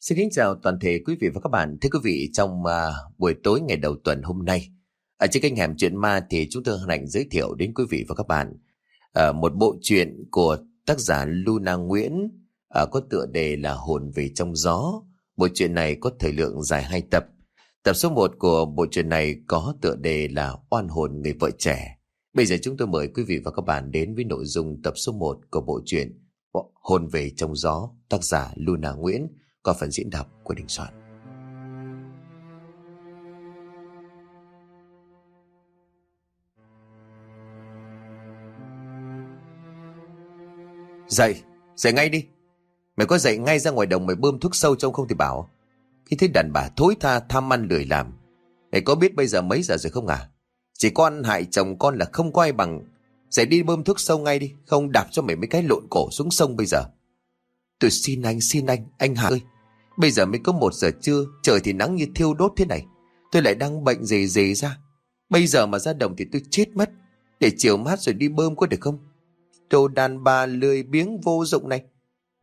Xin kính chào toàn thể quý vị và các bạn. Thưa quý vị, trong uh, buổi tối ngày đầu tuần hôm nay, ở trên kênh Hẻm Chuyện Ma thì chúng tôi hân hạnh giới thiệu đến quý vị và các bạn uh, một bộ truyện của tác giả Luna Nguyễn uh, có tựa đề là Hồn về trong gió. Bộ truyện này có thời lượng dài hai tập. Tập số 1 của bộ truyện này có tựa đề là Oan hồn người vợ trẻ. Bây giờ chúng tôi mời quý vị và các bạn đến với nội dung tập số 1 của bộ truyện Hồn về trong gió, tác giả Luna Nguyễn qua phần diễn đọc của Đình Soạn. Dậy, dậy ngay đi. Mày có dậy ngay ra ngoài đồng mày bơm thuốc sâu trong không thì bảo. Khi thấy đàn bà thối tha tham ăn lười làm. Mày có biết bây giờ mấy giờ rồi không à? Chỉ con hại chồng con là không có ai bằng. Dậy đi bơm thuốc sâu ngay đi. Không đạp cho mày mấy cái lộn cổ xuống sông bây giờ. Tôi xin anh, xin anh, anh Hà ơi. Bây giờ mới có một giờ trưa, trời thì nắng như thiêu đốt thế này. Tôi lại đang bệnh gì gì ra. Bây giờ mà ra đồng thì tôi chết mất. Để chiều mát rồi đi bơm có được không? Đồ đàn bà lười biếng vô dụng này.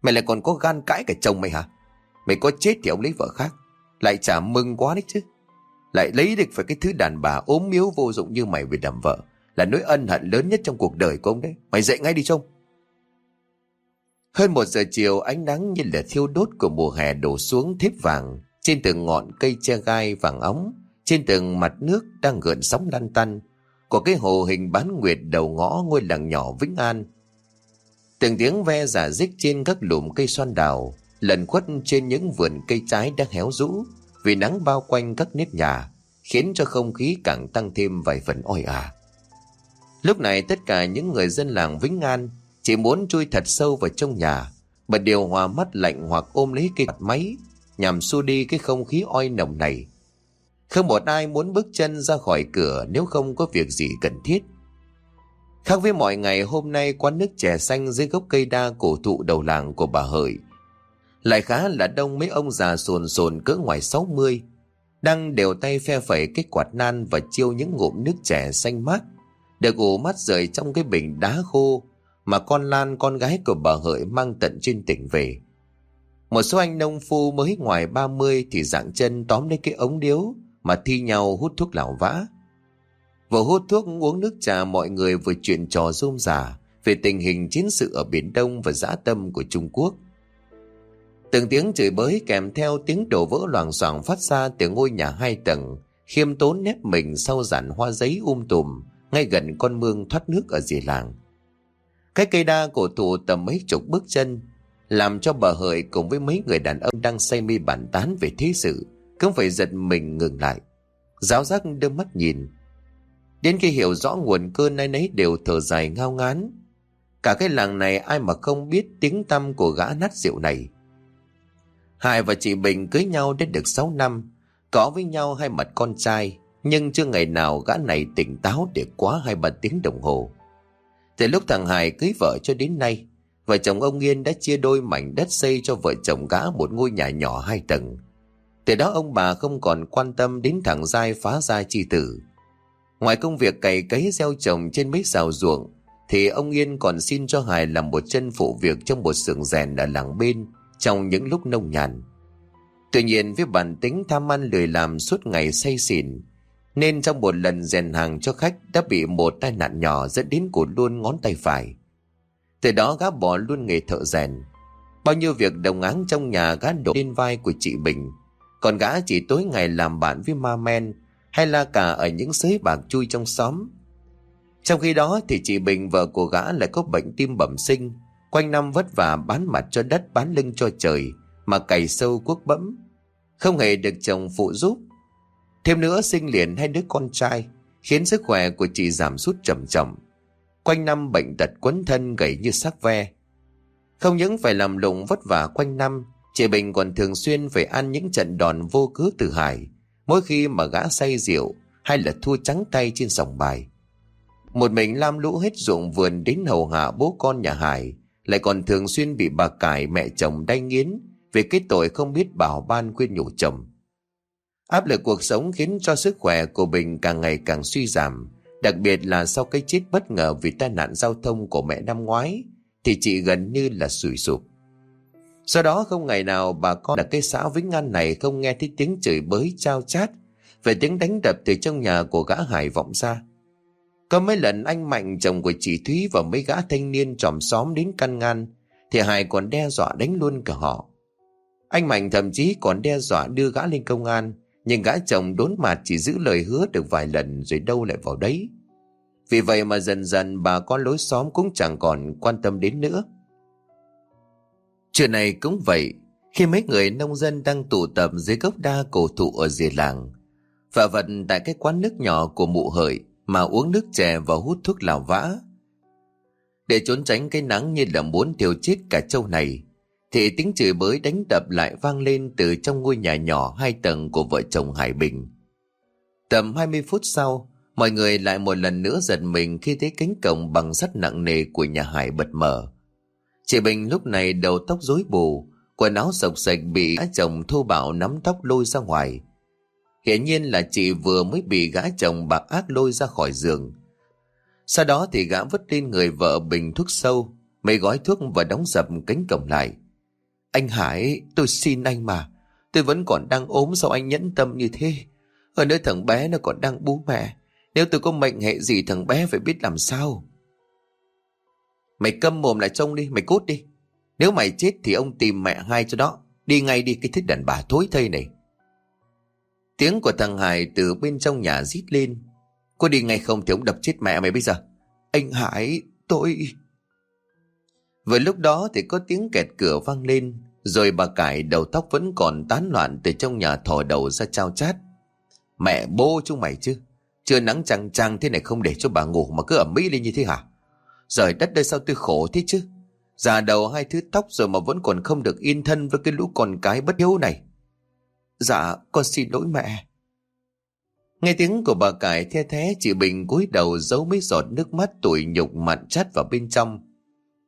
Mày lại còn có gan cãi cả chồng mày hả? Mày có chết thì ông lấy vợ khác. Lại chả mừng quá đấy chứ. Lại lấy được phải cái thứ đàn bà ốm miếu vô dụng như mày về làm vợ. Là nỗi ân hận lớn nhất trong cuộc đời của ông đấy. Mày dậy ngay đi trông. Hơn một giờ chiều ánh nắng như là thiêu đốt của mùa hè đổ xuống thếp vàng trên từng ngọn cây che gai vàng óng, trên từng mặt nước đang gợn sóng lăn tăn của cái hồ hình bán nguyệt đầu ngõ ngôi làng nhỏ Vĩnh An. Từng tiếng ve giả dích trên các lùm cây xoan đào, lần khuất trên những vườn cây trái đang héo rũ vì nắng bao quanh các nếp nhà, khiến cho không khí càng tăng thêm vài phần oi ả. Lúc này tất cả những người dân làng Vĩnh An chỉ muốn chui thật sâu vào trong nhà, bật điều hòa mắt lạnh hoặc ôm lấy cây mặt máy, nhằm xua đi cái không khí oi nồng này. Không một ai muốn bước chân ra khỏi cửa nếu không có việc gì cần thiết. Khác với mọi ngày hôm nay quán nước chè xanh dưới gốc cây đa cổ thụ đầu làng của bà Hợi. Lại khá là đông mấy ông già sồn sồn cỡ ngoài 60, đang đều tay phe phẩy cái quạt nan và chiêu những ngụm nước chè xanh mát, được ủ mắt rời trong cái bình đá khô mà con Lan con gái của bà Hợi mang tận trên tỉnh về. Một số anh nông phu mới ngoài 30 thì dạng chân tóm lấy cái ống điếu mà thi nhau hút thuốc lảo vã. Vừa hút thuốc uống nước trà mọi người vừa chuyện trò rôm rả về tình hình chiến sự ở Biển Đông và dã tâm của Trung Quốc. Từng tiếng chửi bới kèm theo tiếng đổ vỡ loảng xoảng phát ra từ ngôi nhà hai tầng, khiêm tốn nép mình sau giản hoa giấy um tùm, ngay gần con mương thoát nước ở dì làng. Cái cây đa cổ thụ tầm mấy chục bước chân, làm cho bà Hợi cùng với mấy người đàn ông đang say mê bàn tán về thế sự, cũng phải giật mình ngừng lại. Giáo giác đưa mắt nhìn. Đến khi hiểu rõ nguồn cơn ai nấy đều thở dài ngao ngán. Cả cái làng này ai mà không biết tiếng tăm của gã nát rượu này. Hải và chị Bình cưới nhau đến được 6 năm, có với nhau hai mặt con trai, nhưng chưa ngày nào gã này tỉnh táo để quá hai ba tiếng đồng hồ. Từ lúc thằng Hải cưới vợ cho đến nay, vợ chồng ông Yên đã chia đôi mảnh đất xây cho vợ chồng gã một ngôi nhà nhỏ hai tầng. Từ đó ông bà không còn quan tâm đến thằng giai phá gia chi tử. Ngoài công việc cày cấy gieo trồng trên mấy xào ruộng, thì ông Yên còn xin cho Hải làm một chân phụ việc trong một xưởng rèn ở làng bên trong những lúc nông nhàn. Tuy nhiên với bản tính tham ăn lười làm suốt ngày say xỉn, nên trong một lần rèn hàng cho khách đã bị một tai nạn nhỏ dẫn đến cụt luôn ngón tay phải. Từ đó gã bỏ luôn nghề thợ rèn. Bao nhiêu việc đồng áng trong nhà gã đổ lên vai của chị Bình. Còn gã chỉ tối ngày làm bạn với ma men hay la cả ở những sới bạc chui trong xóm. Trong khi đó thì chị Bình vợ của gã lại có bệnh tim bẩm sinh, quanh năm vất vả bán mặt cho đất bán lưng cho trời mà cày sâu cuốc bẫm. Không hề được chồng phụ giúp Thêm nữa sinh liền hai đứa con trai, khiến sức khỏe của chị giảm sút trầm trọng. Quanh năm bệnh tật quấn thân gầy như xác ve. Không những phải làm lụng vất vả quanh năm, chị Bình còn thường xuyên phải ăn những trận đòn vô cớ từ Hải, mỗi khi mà gã say rượu hay là thua trắng tay trên sòng bài. Một mình lam lũ hết ruộng vườn đến hầu hạ bố con nhà Hải, lại còn thường xuyên bị bà cải mẹ chồng đay nghiến về cái tội không biết bảo ban khuyên nhủ chồng. Áp lực cuộc sống khiến cho sức khỏe của Bình càng ngày càng suy giảm, đặc biệt là sau cái chết bất ngờ vì tai nạn giao thông của mẹ năm ngoái, thì chị gần như là sủi sụp. Sau đó không ngày nào bà con ở cái xã Vĩnh An này không nghe thấy tiếng chửi bới trao chát về tiếng đánh đập từ trong nhà của gã Hải vọng ra. Có mấy lần anh Mạnh chồng của chị Thúy và mấy gã thanh niên tròm xóm đến căn ngăn thì Hải còn đe dọa đánh luôn cả họ. Anh Mạnh thậm chí còn đe dọa đưa gã lên công an nhưng gã chồng đốn mặt chỉ giữ lời hứa được vài lần rồi đâu lại vào đấy. Vì vậy mà dần dần bà con lối xóm cũng chẳng còn quan tâm đến nữa. Chuyện này cũng vậy, khi mấy người nông dân đang tụ tập dưới gốc đa cổ thụ ở rìa làng, và vật tại cái quán nước nhỏ của mụ hợi mà uống nước chè và hút thuốc lào vã. Để trốn tránh cái nắng như là muốn tiêu chết cả châu này, thì tiếng chửi bới đánh đập lại vang lên từ trong ngôi nhà nhỏ hai tầng của vợ chồng Hải Bình. Tầm 20 phút sau, mọi người lại một lần nữa giật mình khi thấy cánh cổng bằng sắt nặng nề của nhà Hải bật mở. Chị Bình lúc này đầu tóc rối bù, quần áo sộc sạch bị gã chồng thô bạo nắm tóc lôi ra ngoài. Hiển nhiên là chị vừa mới bị gã chồng bạc ác lôi ra khỏi giường. Sau đó thì gã vứt lên người vợ bình thuốc sâu, mấy gói thuốc và đóng dập cánh cổng lại. Anh Hải, tôi xin anh mà. Tôi vẫn còn đang ốm sao anh nhẫn tâm như thế. Ở nơi thằng bé nó còn đang bú mẹ. Nếu tôi có mệnh hệ gì thằng bé phải biết làm sao. Mày câm mồm lại trông đi, mày cút đi. Nếu mày chết thì ông tìm mẹ hai cho đó. Đi ngay đi cái thích đàn bà thối thây này. Tiếng của thằng Hải từ bên trong nhà rít lên. Cô đi ngay không thì ông đập chết mẹ mày bây giờ. Anh Hải, tôi... Vừa lúc đó thì có tiếng kẹt cửa vang lên, rồi bà cải đầu tóc vẫn còn tán loạn từ trong nhà thò đầu ra trao chát. Mẹ bố chúng mày chứ, chưa nắng chang chang thế này không để cho bà ngủ mà cứ ẩm mỹ lên như thế hả? Rời đất đây sao tôi khổ thế chứ? Già đầu hai thứ tóc rồi mà vẫn còn không được yên thân với cái lũ con cái bất hiếu này. Dạ, con xin lỗi mẹ. Nghe tiếng của bà cải the thế chị Bình cúi đầu giấu mấy giọt nước mắt tủi nhục mặn chát vào bên trong.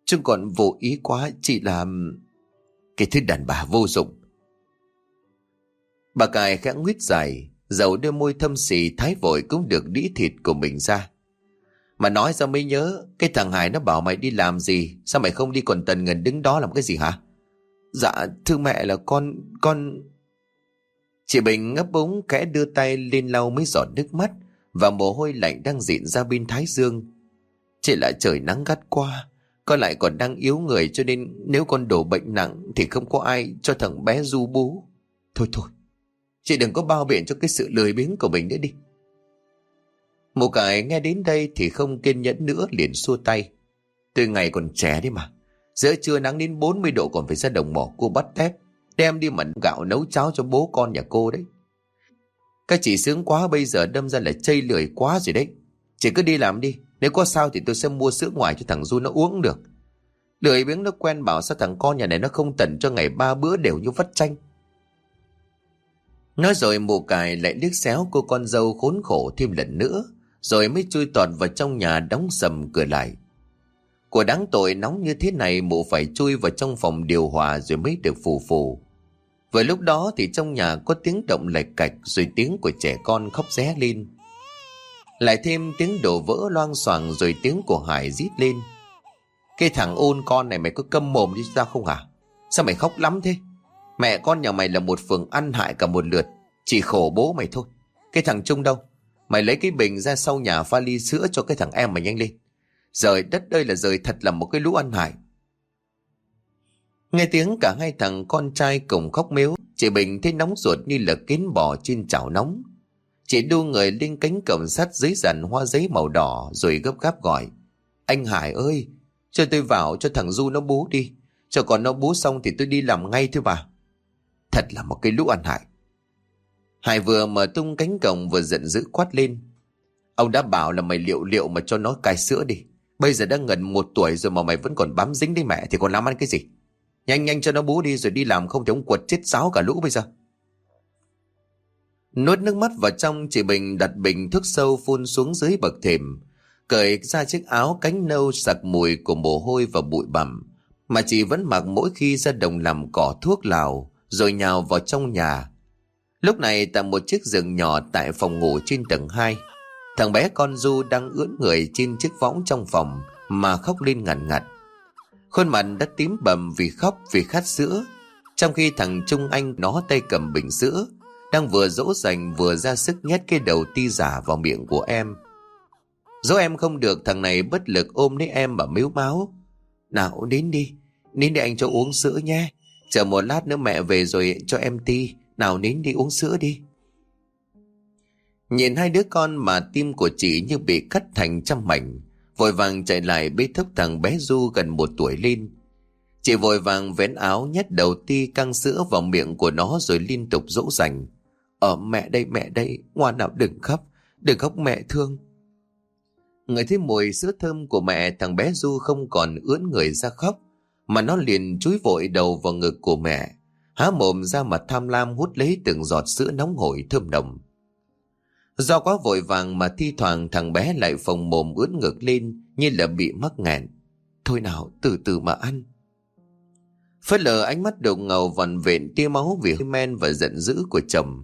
Chúng còn vô ý quá chỉ làm... Cái thứ đàn bà vô dụng. Bà cài khẽ nguyết dài, dầu đôi môi thâm xì thái vội cũng được đĩ thịt của mình ra. Mà nói ra mới nhớ, cái thằng Hải nó bảo mày đi làm gì, sao mày không đi còn tần ngần đứng đó làm cái gì hả? Dạ, thưa mẹ là con, con... Chị Bình ngấp búng kẽ đưa tay lên lau mấy giọt nước mắt và mồ hôi lạnh đang dịn ra bên thái dương. Chỉ là trời nắng gắt qua, con lại còn đang yếu người cho nên nếu con đổ bệnh nặng thì không có ai cho thằng bé du bú. Thôi thôi, chị đừng có bao biện cho cái sự lười biếng của mình nữa đi. Một cải nghe đến đây thì không kiên nhẫn nữa liền xua tay. Tôi ngày còn trẻ đấy mà. Giữa trưa nắng đến 40 độ còn phải ra đồng mỏ cô bắt tép. Đem đi mận gạo nấu cháo cho bố con nhà cô đấy. Các chị sướng quá bây giờ đâm ra là chây lười quá rồi đấy. Chị cứ đi làm đi. Nếu có sao thì tôi sẽ mua sữa ngoài cho thằng Du nó uống được. Lười biếng nó quen bảo sao thằng con nhà này nó không tận cho ngày ba bữa đều như vắt chanh. Nói rồi mụ cài lại liếc xéo cô con dâu khốn khổ thêm lần nữa, rồi mới chui tọt vào trong nhà đóng sầm cửa lại. Của đáng tội nóng như thế này mụ phải chui vào trong phòng điều hòa rồi mới được phù phù. Vừa lúc đó thì trong nhà có tiếng động lạch cạch rồi tiếng của trẻ con khóc ré lên. Lại thêm tiếng đổ vỡ loang xoảng rồi tiếng của Hải rít lên. Cái thằng ôn con này mày có câm mồm đi ra không hả? Sao mày khóc lắm thế? Mẹ con nhà mày là một phường ăn hại cả một lượt. Chỉ khổ bố mày thôi. Cái thằng Trung đâu? Mày lấy cái bình ra sau nhà pha ly sữa cho cái thằng em mày nhanh lên. Rời đất đây là rời thật là một cái lũ ăn hại. Nghe tiếng cả hai thằng con trai cùng khóc mếu, chị Bình thấy nóng ruột như là kiến bò trên chảo nóng. Chị đu người lên cánh cổng sắt dưới dàn hoa giấy màu đỏ rồi gấp gáp gọi. Anh Hải ơi, cho tôi vào cho thằng Du nó bú đi. Cho còn nó bú xong thì tôi đi làm ngay thôi bà. Thật là một cái lũ ăn hại. Hải vừa mở tung cánh cổng vừa giận dữ quát lên. Ông đã bảo là mày liệu liệu mà cho nó cai sữa đi. Bây giờ đã gần một tuổi rồi mà mày vẫn còn bám dính đến mẹ thì còn làm ăn cái gì? Nhanh nhanh cho nó bú đi rồi đi làm không thì ông quật chết sáo cả lũ bây giờ. Nuốt nước mắt vào trong chị Bình đặt bình thuốc sâu phun xuống dưới bậc thềm. Cởi ra chiếc áo cánh nâu sặc mùi của mồ hôi và bụi bặm mà chị vẫn mặc mỗi khi ra đồng làm cỏ thuốc lào rồi nhào vào trong nhà. Lúc này tại một chiếc giường nhỏ tại phòng ngủ trên tầng 2, thằng bé con Du đang ưỡn người trên chiếc võng trong phòng mà khóc lên ngặt ngặt. Khuôn mặt đã tím bầm vì khóc vì khát sữa. Trong khi thằng Trung Anh nó tay cầm bình sữa, đang vừa dỗ dành vừa ra sức nhét cái đầu ti giả vào miệng của em. Dỗ em không được thằng này bất lực ôm lấy em mà miếu máu. Nào đến đi, đến đi anh cho uống sữa nhé. Chờ một lát nữa mẹ về rồi cho em ti. Nào nín đi uống sữa đi. Nhìn hai đứa con mà tim của chị như bị cắt thành trăm mảnh. Vội vàng chạy lại bế thấp thằng bé Du gần một tuổi lên. Chị vội vàng vén áo nhét đầu ti căng sữa vào miệng của nó rồi liên tục dỗ dành. Ở mẹ đây mẹ đây, ngoan nào đừng khóc, đừng khóc mẹ thương. Người thấy mùi sữa thơm của mẹ thằng bé Du không còn ướn người ra khóc, mà nó liền chúi vội đầu vào ngực của mẹ, há mồm ra mà tham lam hút lấy từng giọt sữa nóng hổi thơm nồng. Do quá vội vàng mà thi thoảng thằng bé lại phồng mồm ướn ngực lên như là bị mắc nghẹn. Thôi nào, từ từ mà ăn. Phớt lờ ánh mắt đục ngầu vằn vện tia máu vì hơi men và giận dữ của chồng.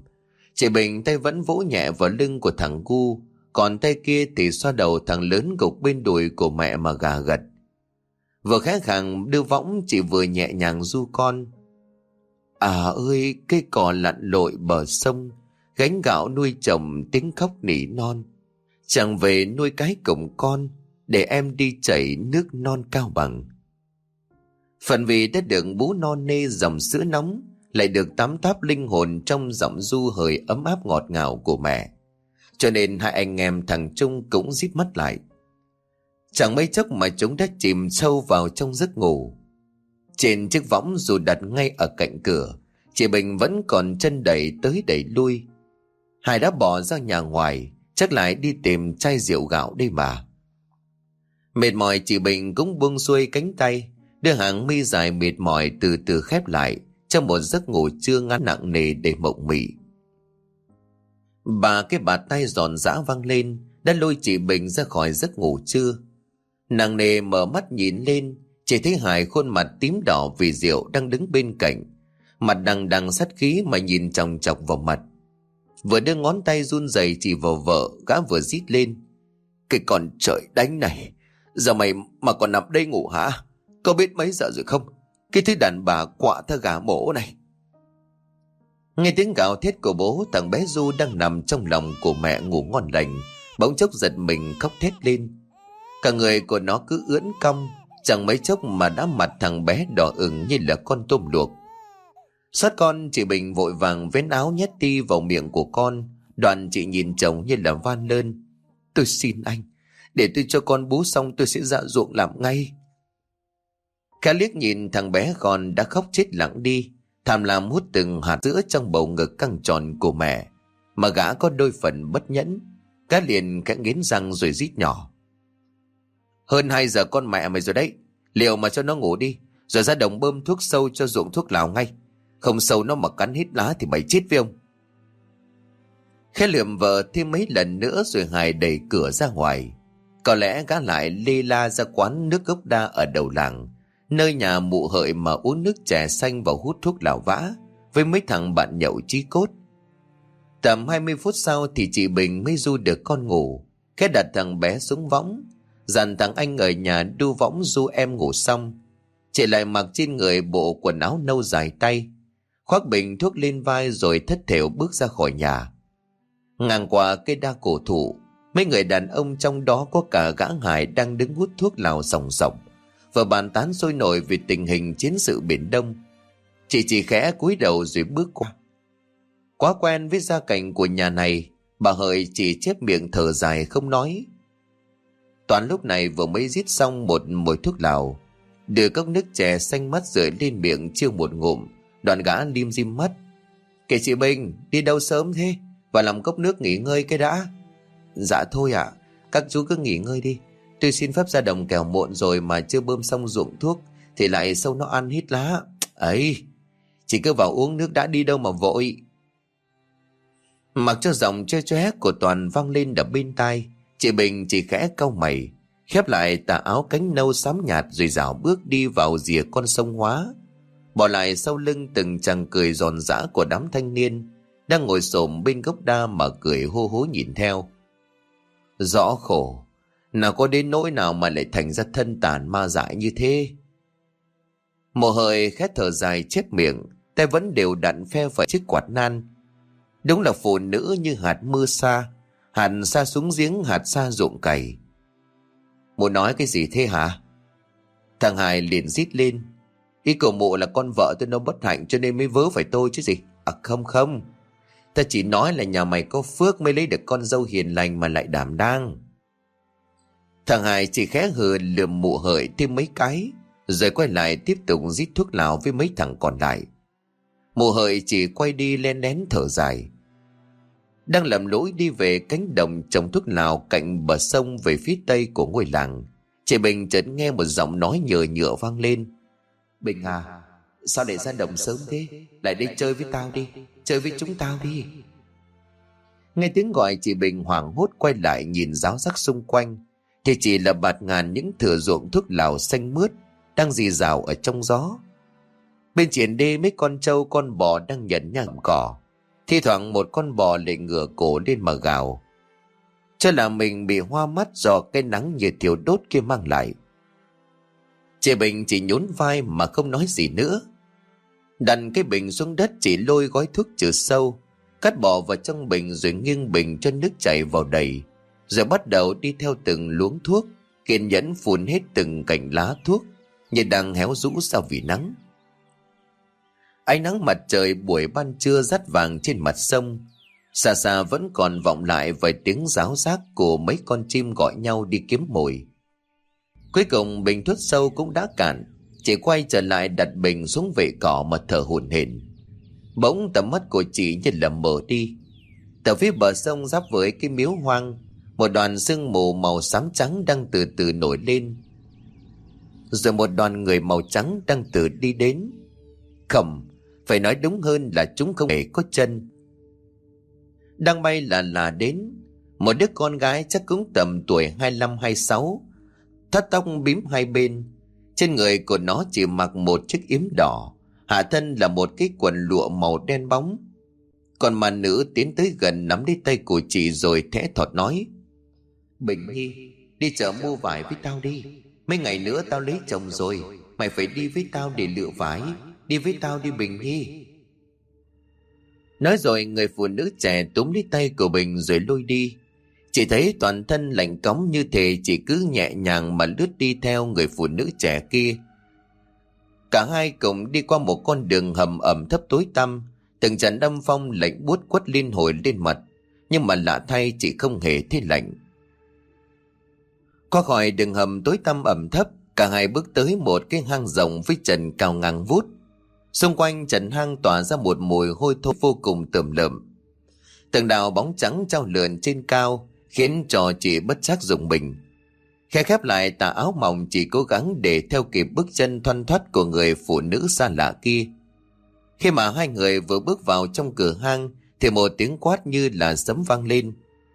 Chị Bình tay vẫn vỗ nhẹ vào lưng của thằng cu còn tay kia thì xoa đầu thằng lớn gục bên đùi của mẹ mà gà gật. Vừa khẽ khàng đưa võng chị vừa nhẹ nhàng du con. À ơi, cây cỏ lặn lội bờ sông, gánh gạo nuôi chồng tiếng khóc nỉ non. Chẳng về nuôi cái cổng con, để em đi chảy nước non cao bằng. Phần vì đã được bú non nê dòng sữa nóng, lại được tắm táp linh hồn trong giọng du hơi ấm áp ngọt ngào của mẹ. Cho nên hai anh em thằng Trung cũng díp mắt lại. Chẳng mấy chốc mà chúng đã chìm sâu vào trong giấc ngủ. Trên chiếc võng dù đặt ngay ở cạnh cửa, chị Bình vẫn còn chân đẩy tới đẩy lui. Hải đã bỏ ra nhà ngoài, chắc lại đi tìm chai rượu gạo đây mà. Mệt mỏi chị Bình cũng buông xuôi cánh tay, đưa hàng mi dài mệt mỏi từ từ khép lại trong một giấc ngủ chưa ngắn nặng nề để mộng mị. Bà cái bà tay giòn giã văng lên, đã lôi chị Bình ra khỏi giấc ngủ trưa. Nàng nề mở mắt nhìn lên, chỉ thấy Hải khuôn mặt tím đỏ vì rượu đang đứng bên cạnh. Mặt đằng đằng sát khí mà nhìn chòng chọc vào mặt. Vừa đưa ngón tay run rẩy chỉ vào vợ, gã vừa rít lên. Cái con trời đánh này, giờ mày mà còn nằm đây ngủ hả? Có biết mấy giờ rồi không? Cái thứ đàn bà quạ thơ gà mổ này. Nghe tiếng gào thét của bố thằng bé Du đang nằm trong lòng của mẹ ngủ ngon lành, bỗng chốc giật mình khóc thét lên. Cả người của nó cứ ưỡn cong, chẳng mấy chốc mà đã mặt thằng bé đỏ ửng như là con tôm luộc. Sát con chị Bình vội vàng vén áo nhét ti vào miệng của con, đoàn chị nhìn chồng như là van lơn. Tôi xin anh, để tôi cho con bú xong tôi sẽ dạ ruộng làm ngay. Khá liếc nhìn thằng bé con đã khóc chết lặng đi, tham lam hút từng hạt sữa trong bầu ngực căng tròn của mẹ. Mà gã có đôi phần bất nhẫn, cá liền khẽ nghiến răng rồi rít nhỏ. Hơn 2 giờ con mẹ mày rồi đấy, liệu mà cho nó ngủ đi, rồi ra đồng bơm thuốc sâu cho ruộng thuốc lào ngay. Không sâu nó mà cắn hết lá thì mày chết với ông. Khẽ lượm vợ thêm mấy lần nữa rồi Hải đẩy cửa ra ngoài. Có lẽ gã lại lê la ra quán nước gốc đa ở đầu làng, nơi nhà mụ hợi mà uống nước chè xanh và hút thuốc lào vã với mấy thằng bạn nhậu chí cốt. Tầm 20 phút sau thì chị Bình mới du được con ngủ, khẽ đặt thằng bé xuống võng, dặn thằng anh ở nhà đu võng du em ngủ xong. Chị lại mặc trên người bộ quần áo nâu dài tay, khoác bình thuốc lên vai rồi thất thểu bước ra khỏi nhà. Ngang qua cây đa cổ thụ, mấy người đàn ông trong đó có cả gã hải đang đứng hút thuốc lào sòng sòng và bàn tán sôi nổi về tình hình chiến sự Biển Đông. Chị chỉ khẽ cúi đầu rồi bước qua. Quá quen với gia cảnh của nhà này, bà Hợi chỉ chép miệng thở dài không nói. Toàn lúc này vừa mới giết xong một mồi thuốc lào, đưa cốc nước chè xanh mắt rưỡi lên miệng chưa một ngụm, đoạn gã lim dim mắt. Kể chị Bình, đi đâu sớm thế? Và làm cốc nước nghỉ ngơi cái đã. Dạ thôi ạ, các chú cứ nghỉ ngơi đi. Tôi xin phép ra đồng kèo muộn rồi mà chưa bơm xong ruộng thuốc thì lại sâu nó ăn hít lá. Ấy, chỉ cứ vào uống nước đã đi đâu mà vội. Mặc cho giọng chơi chóe của Toàn vang lên đập bên tai, chị Bình chỉ khẽ cau mày, khép lại tà áo cánh nâu xám nhạt rồi dạo bước đi vào rìa con sông hóa. Bỏ lại sau lưng từng chàng cười giòn giã của đám thanh niên, đang ngồi xổm bên gốc đa mà cười hô hố nhìn theo. Rõ khổ, nào có đến nỗi nào mà lại thành ra thân tàn ma dại như thế. Mồ hời khét thở dài chép miệng, tay vẫn đều đặn phe phải chiếc quạt nan. Đúng là phụ nữ như hạt mưa xa, hạt xa xuống giếng hạt xa ruộng cày. Muốn nói cái gì thế hả? Thằng Hải liền rít lên. Ý của mụ là con vợ tôi nó bất hạnh cho nên mới vớ phải tôi chứ gì. À không không. Ta chỉ nói là nhà mày có phước mới lấy được con dâu hiền lành mà lại đảm đang. Thằng Hải chỉ khẽ hừ lườm mụ hợi thêm mấy cái. Rồi quay lại tiếp tục rít thuốc lào với mấy thằng còn lại. Mụ hợi chỉ quay đi len lén thở dài. Đang lầm lỗi đi về cánh đồng trồng thuốc lào cạnh bờ sông về phía tây của ngôi làng. Chị Bình chợt nghe một giọng nói nhờ nhựa vang lên. Bình à, sao để ra đồng sớm thế? Lại đi chơi với tao đi, chơi với chúng tao đi. Nghe tiếng gọi chị Bình hoảng hốt quay lại nhìn giáo giác xung quanh. Thì chỉ là bạt ngàn những thửa ruộng thuốc lào xanh mướt đang dì rào ở trong gió. Bên triển đê mấy con trâu con bò đang nhẫn nhảm cỏ. Thi thoảng một con bò lại ngửa cổ lên mà gào. Cho là mình bị hoa mắt do cái nắng như thiếu đốt kia mang lại. Chị Bình chỉ nhún vai mà không nói gì nữa. Đặt cái bình xuống đất chỉ lôi gói thuốc trừ sâu, cắt bỏ vào trong bình rồi nghiêng bình cho nước chảy vào đầy, rồi bắt đầu đi theo từng luống thuốc, kiên nhẫn phun hết từng cành lá thuốc, như đang héo rũ sau vì nắng. Ánh nắng mặt trời buổi ban trưa rắt vàng trên mặt sông, xa xa vẫn còn vọng lại vài tiếng ráo rác của mấy con chim gọi nhau đi kiếm mồi. Cuối cùng bình thuốc sâu cũng đã cạn, chị quay trở lại đặt bình xuống vệ cỏ mà thở hổn hển. Bỗng tầm mắt của chị như là mở đi. Từ phía bờ sông giáp với cái miếu hoang, một đoàn sương mù màu xám trắng đang từ từ nổi lên. Rồi một đoàn người màu trắng đang từ đi đến. Khẩm, phải nói đúng hơn là chúng không hề có chân. Đang bay là là đến, một đứa con gái chắc cũng tầm tuổi 25-26, thắt tóc bím hai bên. Trên người của nó chỉ mặc một chiếc yếm đỏ, hạ thân là một cái quần lụa màu đen bóng. Còn mà nữ tiến tới gần nắm lấy tay của chị rồi thẽ thọt nói. Bình Nhi, đi chợ mua vải với tao đi. Mấy ngày nữa tao lấy chồng rồi, mày phải đi với tao để lựa vải, đi với tao đi Bình Nhi. Nói rồi người phụ nữ trẻ túm lấy tay của Bình rồi lôi đi. Chỉ thấy toàn thân lạnh cống như thế, chỉ cứ nhẹ nhàng mà lướt đi theo người phụ nữ trẻ kia. Cả hai cùng đi qua một con đường hầm ẩm thấp tối tăm, từng trận đâm phong lạnh buốt quất liên hồi lên mặt, nhưng mà lạ thay chỉ không hề thấy lạnh. Qua khỏi đường hầm tối tăm ẩm thấp, cả hai bước tới một cái hang rộng với trần cao ngang vút. Xung quanh trần hang tỏa ra một mùi hôi thối vô cùng tẩm lợm. Tường đào bóng trắng trao lượn trên cao, khiến cho chị bất giác dùng mình. Khe khép lại tà áo mỏng chỉ cố gắng để theo kịp bước chân thoăn thoắt của người phụ nữ xa lạ kia. Khi mà hai người vừa bước vào trong cửa hang thì một tiếng quát như là sấm vang lên.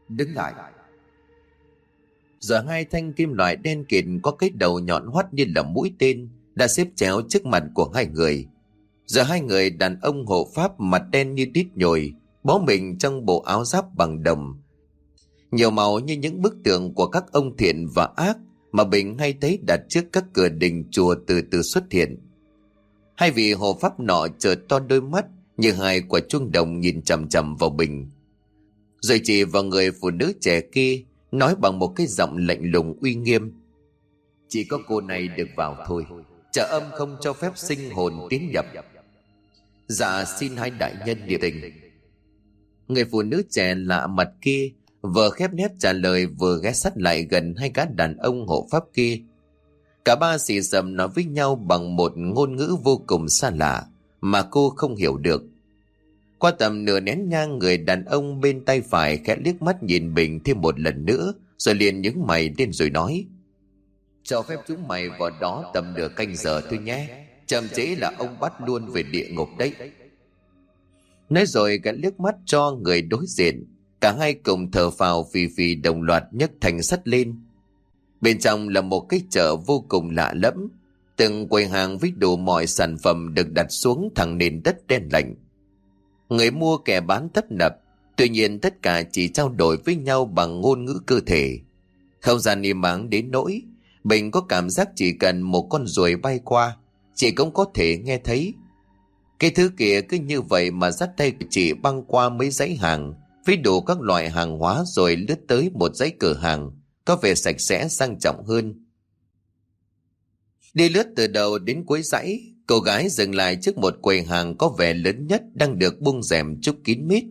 Đứng lại. Giờ hai thanh kim loại đen kịt có cái đầu nhọn hoắt như là mũi tên đã xếp chéo trước mặt của hai người. Giờ hai người đàn ông hộ pháp mặt đen như đít nhồi, bó mình trong bộ áo giáp bằng đồng, nhiều màu như những bức tượng của các ông thiện và ác mà Bình hay thấy đặt trước các cửa đình chùa từ từ xuất hiện. Hai vị hộ pháp nọ chợt to đôi mắt như hai quả chuông đồng nhìn chầm chầm vào Bình. Rồi chỉ vào người phụ nữ trẻ kia nói bằng một cái giọng lạnh lùng uy nghiêm. Chỉ có cô này được vào thôi, trợ âm không cho phép sinh hồn tiến nhập. Dạ xin hai đại nhân địa tình. Người phụ nữ trẻ lạ mặt kia Vừa khép nép trả lời vừa ghé sát lại gần hai gã đàn ông hộ pháp kia. Cả ba xì sầm nói với nhau bằng một ngôn ngữ vô cùng xa lạ mà cô không hiểu được. Qua tầm nửa nén nhang, người đàn ông bên tay phải khẽ liếc mắt nhìn Bình thêm một lần nữa, rồi liền nhướng mày lên rồi nói, Cho phép chúng mày vào đó tầm nửa canh giờ thôi nhé Chậm chế là ông bắt luôn về địa ngục đấy Nói rồi gã liếc mắt cho người đối diện Cả hai cùng thở phào phì phì đồng loạt nhấc thành sắt lên. Bên trong là một cái chợ vô cùng lạ lẫm. Từng quầy hàng với đủ mọi sản phẩm được đặt xuống thẳng nền đất đen lạnh. Người mua kẻ bán tấp nập, tuy nhiên tất cả chỉ trao đổi với nhau bằng ngôn ngữ cơ thể. Không gian im ắng đến nỗi, mình có cảm giác chỉ cần một con ruồi bay qua, Chị cũng có thể nghe thấy. Cái thứ kia cứ như vậy mà dắt tay của chị băng qua mấy dãy hàng Với đủ các loại hàng hóa rồi lướt tới một dãy cửa hàng Có vẻ sạch sẽ sang trọng hơn. Đi lướt từ đầu đến cuối dãy Cô gái dừng lại trước một quầy hàng có vẻ lớn nhất đang được bung rèm chúc kín mít.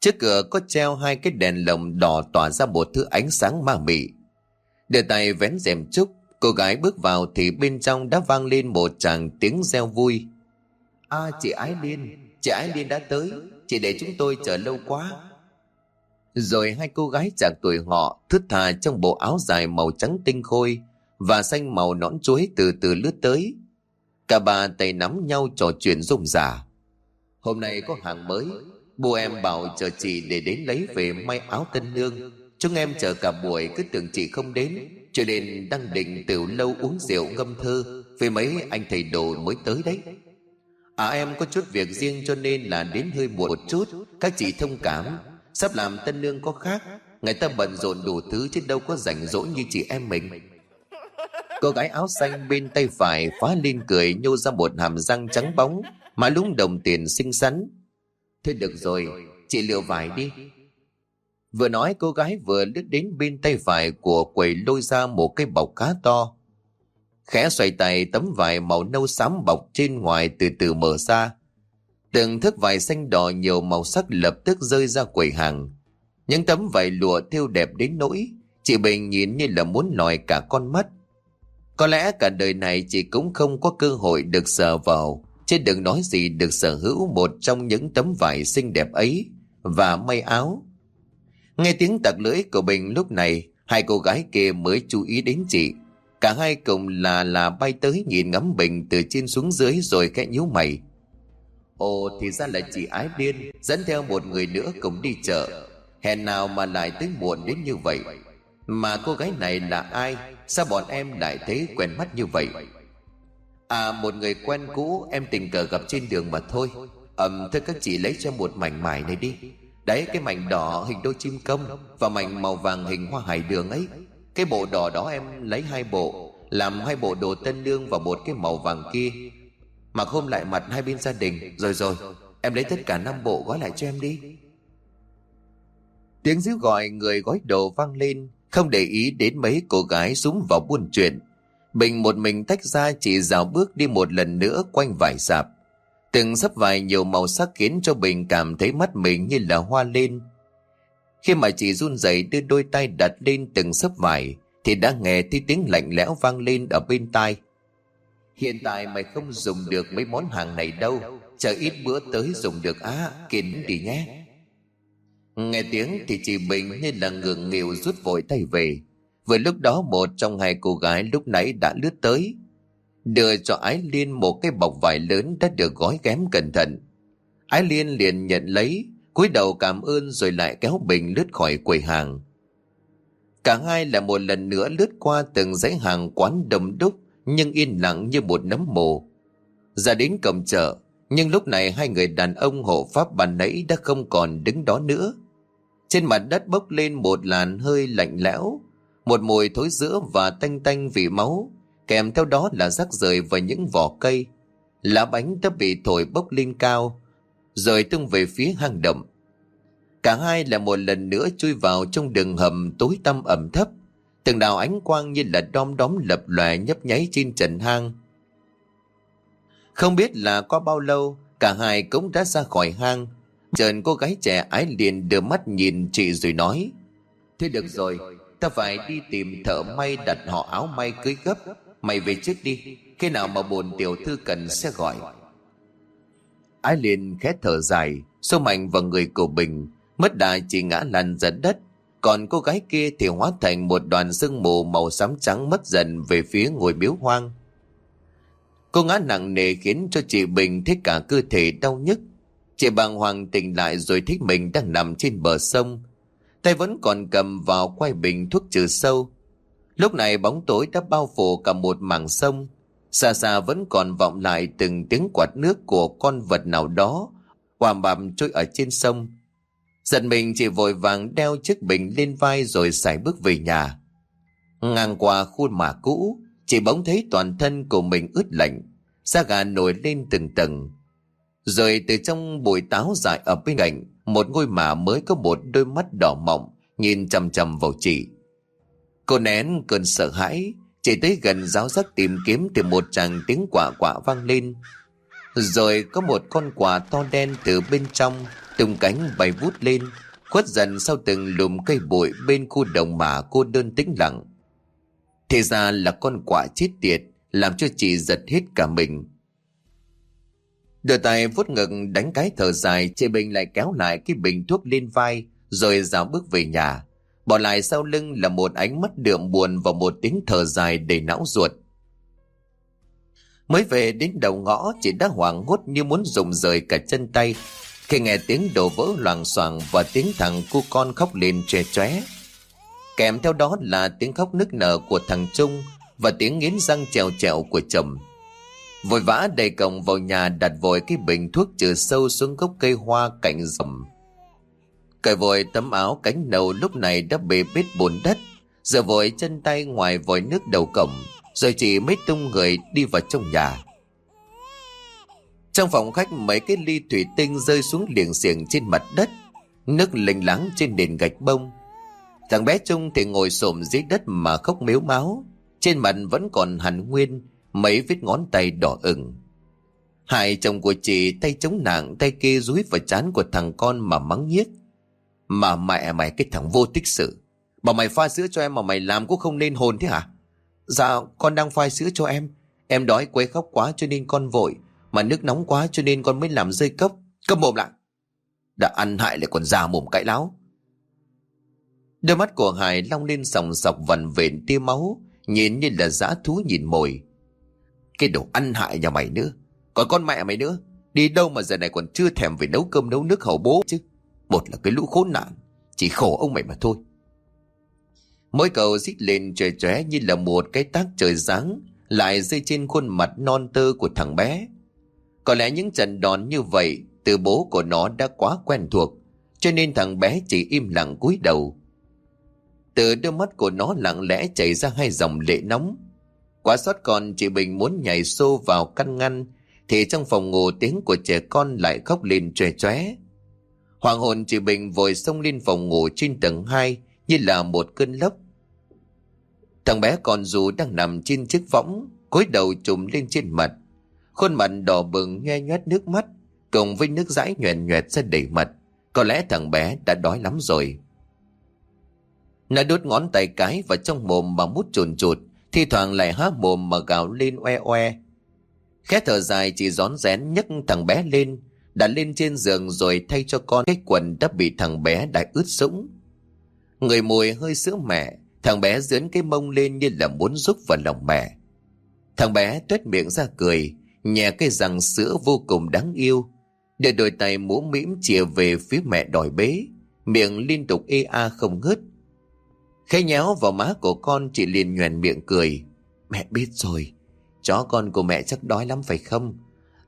Trước cửa có treo hai cái đèn lồng đỏ tỏa ra một thứ ánh sáng ma mị. Đưa tay vén rèm trúc, cô gái bước vào thì bên trong đã vang lên một tràng tiếng reo vui. À chị Ái Liên, chị Ái Liên đã tới, chị để chúng tôi chờ lâu quá. Rồi hai cô gái chạc tuổi họ thướt thà trong bộ áo dài màu trắng tinh khôi và xanh màu nõn chuối từ từ lướt tới Cả ba tay nắm nhau trò chuyện rung rả. Hôm nay có hàng mới, bố em bảo chờ chị để đến lấy về may áo tân nương. Chúng em chờ cả buổi cứ tưởng chị không đến, cho nên đang định từ lâu uống rượu ngâm thơ vì mấy anh thầy đồ mới tới đấy. À em có chút việc riêng cho nên là đến hơi muộn một chút, các chị thông cảm. Sắp làm tân nương có khác, người ta bận rộn đủ thứ chứ đâu có rảnh rỗi như chị em mình. Cô gái áo xanh bên tay phải phá lên cười nhô ra một hàm răng trắng bóng, mà lúng đồng tiền xinh xắn. thế được rồi, chị lựa vải đi. Vừa nói cô gái vừa lướt đến bên tay phải của quầy lôi ra một cái bọc khá to. Khẽ xoay tay tấm vải màu nâu xám bọc trên ngoài từ từ mở ra. Từng thước vải xanh đỏ nhiều màu sắc lập tức rơi ra quầy hàng. Những tấm vải lụa thêu đẹp đến nỗi, chị Bình nhìn như là muốn lòi cả con mắt. Có lẽ cả đời này chị cũng không có cơ hội được sờ vào, chứ đừng nói gì được sở hữu một trong những tấm vải xinh đẹp ấy và may áo. Nghe tiếng tặc lưỡi của Bình lúc này, hai cô gái kia mới chú ý đến chị. Cả hai cùng là là bay tới nhìn ngắm Bình từ trên xuống dưới rồi khẽ nhíu mày. Ồ thì ra là chị Ái Điên dẫn theo một người nữa cùng đi chợ. Hẹn nào mà lại tới muộn đến như vậy. Mà cô gái này là ai Sao bọn em lại thấy quen mắt như vậy? À một người quen cũ, Em tình cờ gặp trên đường mà thôi. Ẩm thưa các chị lấy cho một mảnh mải này đi. Đấy, cái mảnh đỏ hình đôi chim công Và mảnh màu vàng hình hoa hải đường ấy. Cái bộ đỏ đó em lấy hai bộ, Làm hai bộ đồ tân lương và một cái màu vàng kia. Mặc hôm lại mặt hai bên gia đình. Rồi rồi, Em lấy tất cả năm bộ gói lại cho em đi. Tiếng díu gọi người gói đồ vang lên không để ý đến mấy cô gái súng vào buôn chuyện. Bình một mình tách ra chỉ dạo bước đi một lần nữa quanh vải sạp. Từng sắp vải nhiều màu sắc khiến cho Bình cảm thấy mắt mình như là hoa lên. Khi mà chị run rẩy đưa đôi tay đặt lên từng sấp vải, thì đã nghe thấy tiếng lạnh lẽo vang lên ở bên tai. Hiện tại mày không dùng được mấy món hàng này đâu, chờ ít bữa tới dùng được á, à, kín đi nhé. Nghe tiếng thì chị Bình như là ngượng nghịu rút vội tay về. Vừa lúc đó một trong hai cô gái lúc nãy đã lướt tới. Đưa cho Ái Liên một cái bọc vải lớn đã được gói ghém cẩn thận. Ái Liên liền nhận lấy, cúi đầu cảm ơn rồi lại kéo Bình lướt khỏi quầy hàng. Cả hai là một lần nữa lướt qua từng dãy hàng quán đông đúc nhưng yên lặng như một nấm mồ. Ra đến cổng chợ, nhưng lúc này hai người đàn ông hộ pháp bàn nãy đã không còn đứng đó nữa. Trên mặt đất bốc lên một làn hơi lạnh lẽo, một mùi thối giữa và tanh tanh vị máu, kèm theo đó là rác rời và những vỏ cây. Lá bánh đã bị thổi bốc lên cao, rồi tung về phía hang động. Cả hai là một lần nữa chui vào trong đường hầm tối tăm ẩm thấp, từng đào ánh quang như là đom đóm lập lòe nhấp nháy trên trần hang. Không biết là có bao lâu, cả hai cũng đã ra khỏi hang, Trần cô gái trẻ ái liền đưa mắt nhìn chị rồi nói, Thế được rồi, Ta phải đi tìm thợ may đặt họ áo may cưới gấp Mày về trước đi, Khi nào mà bồn tiểu thư cần sẽ gọi Ái liền khẽ thở dài Sâu mạnh vào người của Bình Mất đài chỉ ngã lăn dẫn đất Còn cô gái kia thì hóa thành một đoàn sương mù màu xám trắng mất dần về phía ngôi miếu hoang. Cô ngã nặng nề khiến cho chị Bình thấy cả cơ thể đau nhức. Chị bàng hoàng tỉnh lại rồi thấy mình đang nằm trên bờ sông. Tay vẫn còn cầm vào quay bình thuốc trừ sâu. Lúc này bóng tối đã bao phủ cả một mảng sông. Xa xa vẫn còn vọng lại từng tiếng quạt nước của con vật nào đó hòa bằm trôi ở trên sông. Giận mình chỉ vội vàng đeo chiếc bình lên vai rồi xài bước về nhà. Ngang qua khuôn mả cũ, chị bỗng thấy toàn thân của mình ướt lạnh. da gà nổi lên từng tầng. Rồi từ trong bụi táo dài ở bên cạnh, một ngôi mả mới có một đôi mắt đỏ mọng, nhìn chằm chằm vào chị. Cô nén cơn sợ hãi, chỉ tới gần giáo giác tìm kiếm thì một chàng tiếng quả quả vang lên. Rồi có một con quả to đen từ bên trong, tung cánh bay vút lên, khuất dần sau từng lùm cây bụi bên khu đồng mà cô đơn tĩnh lặng. Thì ra là con quả chết tiệt, làm cho chị giật hết cả mình. Đưa tay vuốt ngực đánh cái thở dài, chị Bình lại kéo lại cái bình thuốc lên vai, rồi dạo bước về nhà. Bỏ lại sau lưng là một ánh mắt đượm buồn và một tiếng thở dài đầy não ruột. Mới về đến đầu ngõ, chị đã hoảng hốt như muốn dùng rời cả chân tay. Khi nghe tiếng đổ vỡ loảng xoảng và tiếng thằng cu con khóc lên trẻ tróe. Kèm theo đó là tiếng khóc nức nở của thằng Trung và tiếng nghiến răng trèo trèo của chồng. Vội vã đầy cổng vào nhà đặt vội cái bình thuốc trừ sâu xuống gốc cây hoa cạnh rầm. Cởi vội tấm áo cánh nâu lúc này đã bề bết bùn đất, giờ vội chân tay ngoài vòi nước đầu cổng, rồi chỉ mới tung người đi vào trong nhà. Trong phòng khách mấy cái ly thủy tinh rơi xuống liền xiềng trên mặt đất, nước lênh láng trên nền gạch bông. Thằng bé Trung thì ngồi xổm dưới đất mà khóc miếu máu, trên mặt vẫn còn hằn nguyên, mấy vết ngón tay đỏ ửng. Hai chồng của chị tay chống nặng tay kia rúi vào chán của thằng con mà mắng nhiếc. Mà mẹ mày, cái thằng vô tích sự. Bảo mày pha sữa cho em mà mày làm cũng không nên hồn thế hả? Dạ con đang pha sữa cho em. Em đói, quấy khóc quá cho nên con vội. Mà nước nóng quá cho nên con mới làm rơi cấp. Cầm mồm lại. Đã ăn hại lại còn già mồm cãi láo. Đôi mắt của Hải long lên sòng sọc vằn vện tia máu. Nhìn như là dã thú nhìn mồi. Cái đồ ăn hại nhà mày nữa. Còn con mẹ mày nữa. Đi đâu mà giờ này còn chưa thèm về nấu cơm nấu nước hầu bố chứ. Một là cái lũ khốn nạn. Chỉ khổ ông mày mà thôi. Mỗi cầu rít lên trời chóe như là một cái tác trời sáng lại rơi trên khuôn mặt non tơ của thằng bé. Có lẽ những trận đòn như vậy từ bố của nó đã quá quen thuộc, cho nên thằng bé chỉ im lặng cúi đầu. Từ đôi mắt của nó lặng lẽ chảy ra hai dòng lệ nóng. Quá sót còn chị Bình muốn nhảy xô vào căn ngăn thì trong phòng ngủ tiếng của trẻ con lại khóc lên tròe chóe. Hoàng hồn chị Bình vội xông lên phòng ngủ trên tầng 2 như là một cơn lốc. Thằng bé còn dù đang nằm trên chiếc võng, cúi đầu trùm lên trên mặt. Khuôn mặt đỏ bừng nhe nhoét nước mắt, cùng với nước dãi nhoèn nhoẹt ra đầy mặt. Có lẽ thằng bé đã đói lắm rồi. Nó đốt ngón tay cái vào trong mồm mà mút chuồn chuột, thi thoảng lại há mồm mà gào lên oe oe. Khẽ thở dài chỉ gión rén nhấc thằng bé lên, đặt lên trên giường rồi thay cho con cái quần đã bị thằng bé đại ướt sũng. Người mùi hơi sữa mẹ, thằng bé dướn cái mông lên như là muốn rúc vào lòng mẹ. Thằng bé tuét miệng ra cười, nhẹ cái răng sữa vô cùng đáng yêu. Để đôi tay mũ mĩm chìa về phía mẹ đòi bế, miệng liên tục ê a không ngớt. Khẽ nhéo vào má của con chị liền nhoèn miệng cười. Mẹ biết rồi, chó con của mẹ chắc đói lắm phải không?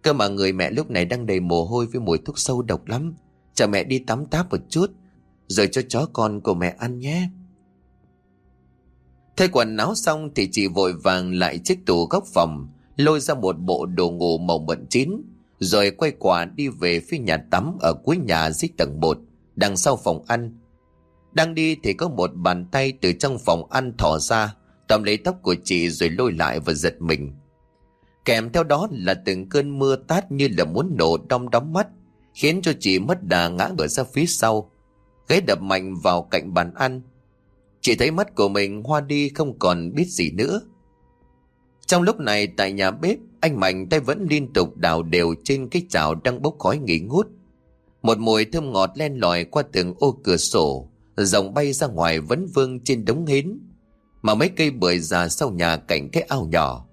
Cơ mà người mẹ lúc này đang đầy mồ hôi với mùi thuốc sâu độc lắm. Chờ mẹ đi tắm táp một chút, rồi cho chó con của mẹ ăn nhé. Thay quần áo xong thì chị vội vàng lại chiếc tủ góc phòng, lôi ra một bộ đồ ngủ màu mận chín, rồi quay quả đi về phía nhà tắm ở cuối nhà dưới tầng 1, đằng sau phòng ăn. Đang đi thì có một bàn tay từ trong phòng ăn thỏ ra, tóm lấy tóc của chị rồi lôi lại và giật mình. Kèm theo đó là từng cơn mưa tát như là muốn nổ đong đóng mắt, khiến cho chị mất đà ngã ngửa ra phía sau. Gáy đập mạnh vào cạnh bàn ăn. Chị thấy mắt của mình hoa đi không còn biết gì nữa. Trong lúc này tại nhà bếp, anh Mạnh tay vẫn liên tục đào đều trên cái chảo đang bốc khói nghỉ ngút. Một mùi thơm ngọt len lỏi qua từng ô cửa sổ, dòng bay ra ngoài vẫn vương trên đống hến. Mà mấy cây bưởi già sau nhà cạnh cái ao nhỏ.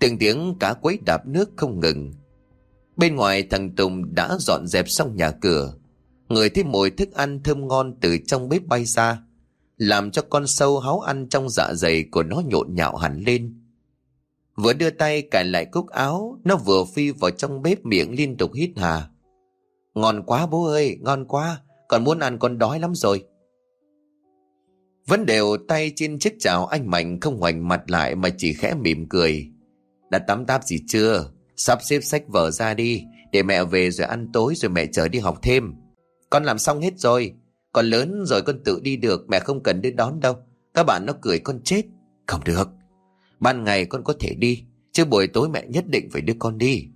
Từng tiếng cá quấy đạp nước không ngừng. Bên ngoài thằng Tùng đã dọn dẹp xong nhà cửa. Người thấy mùi thức ăn thơm ngon từ trong bếp bay ra. Làm cho con sâu háo ăn trong dạ dày của nó nhộn nhạo hẳn lên. Vừa đưa tay cài lại cúc áo, nó vừa phi vào trong bếp miệng liên tục hít hà. Ngon quá bố ơi, ngon quá, còn muốn ăn con đói lắm rồi. Vẫn đều tay trên chiếc chảo anh Mạnh không ngoảnh mặt lại mà chỉ khẽ mỉm cười. Đã tắm táp gì chưa? Sắp xếp sách vở ra đi, để mẹ về rồi ăn tối rồi mẹ chở đi học thêm. Con làm xong hết rồi, con lớn rồi con tự đi được, mẹ không cần đến đón đâu. Các bạn nó cười con chết. Không được. Ban ngày con có thể đi, chứ buổi tối mẹ nhất định phải đưa con đi.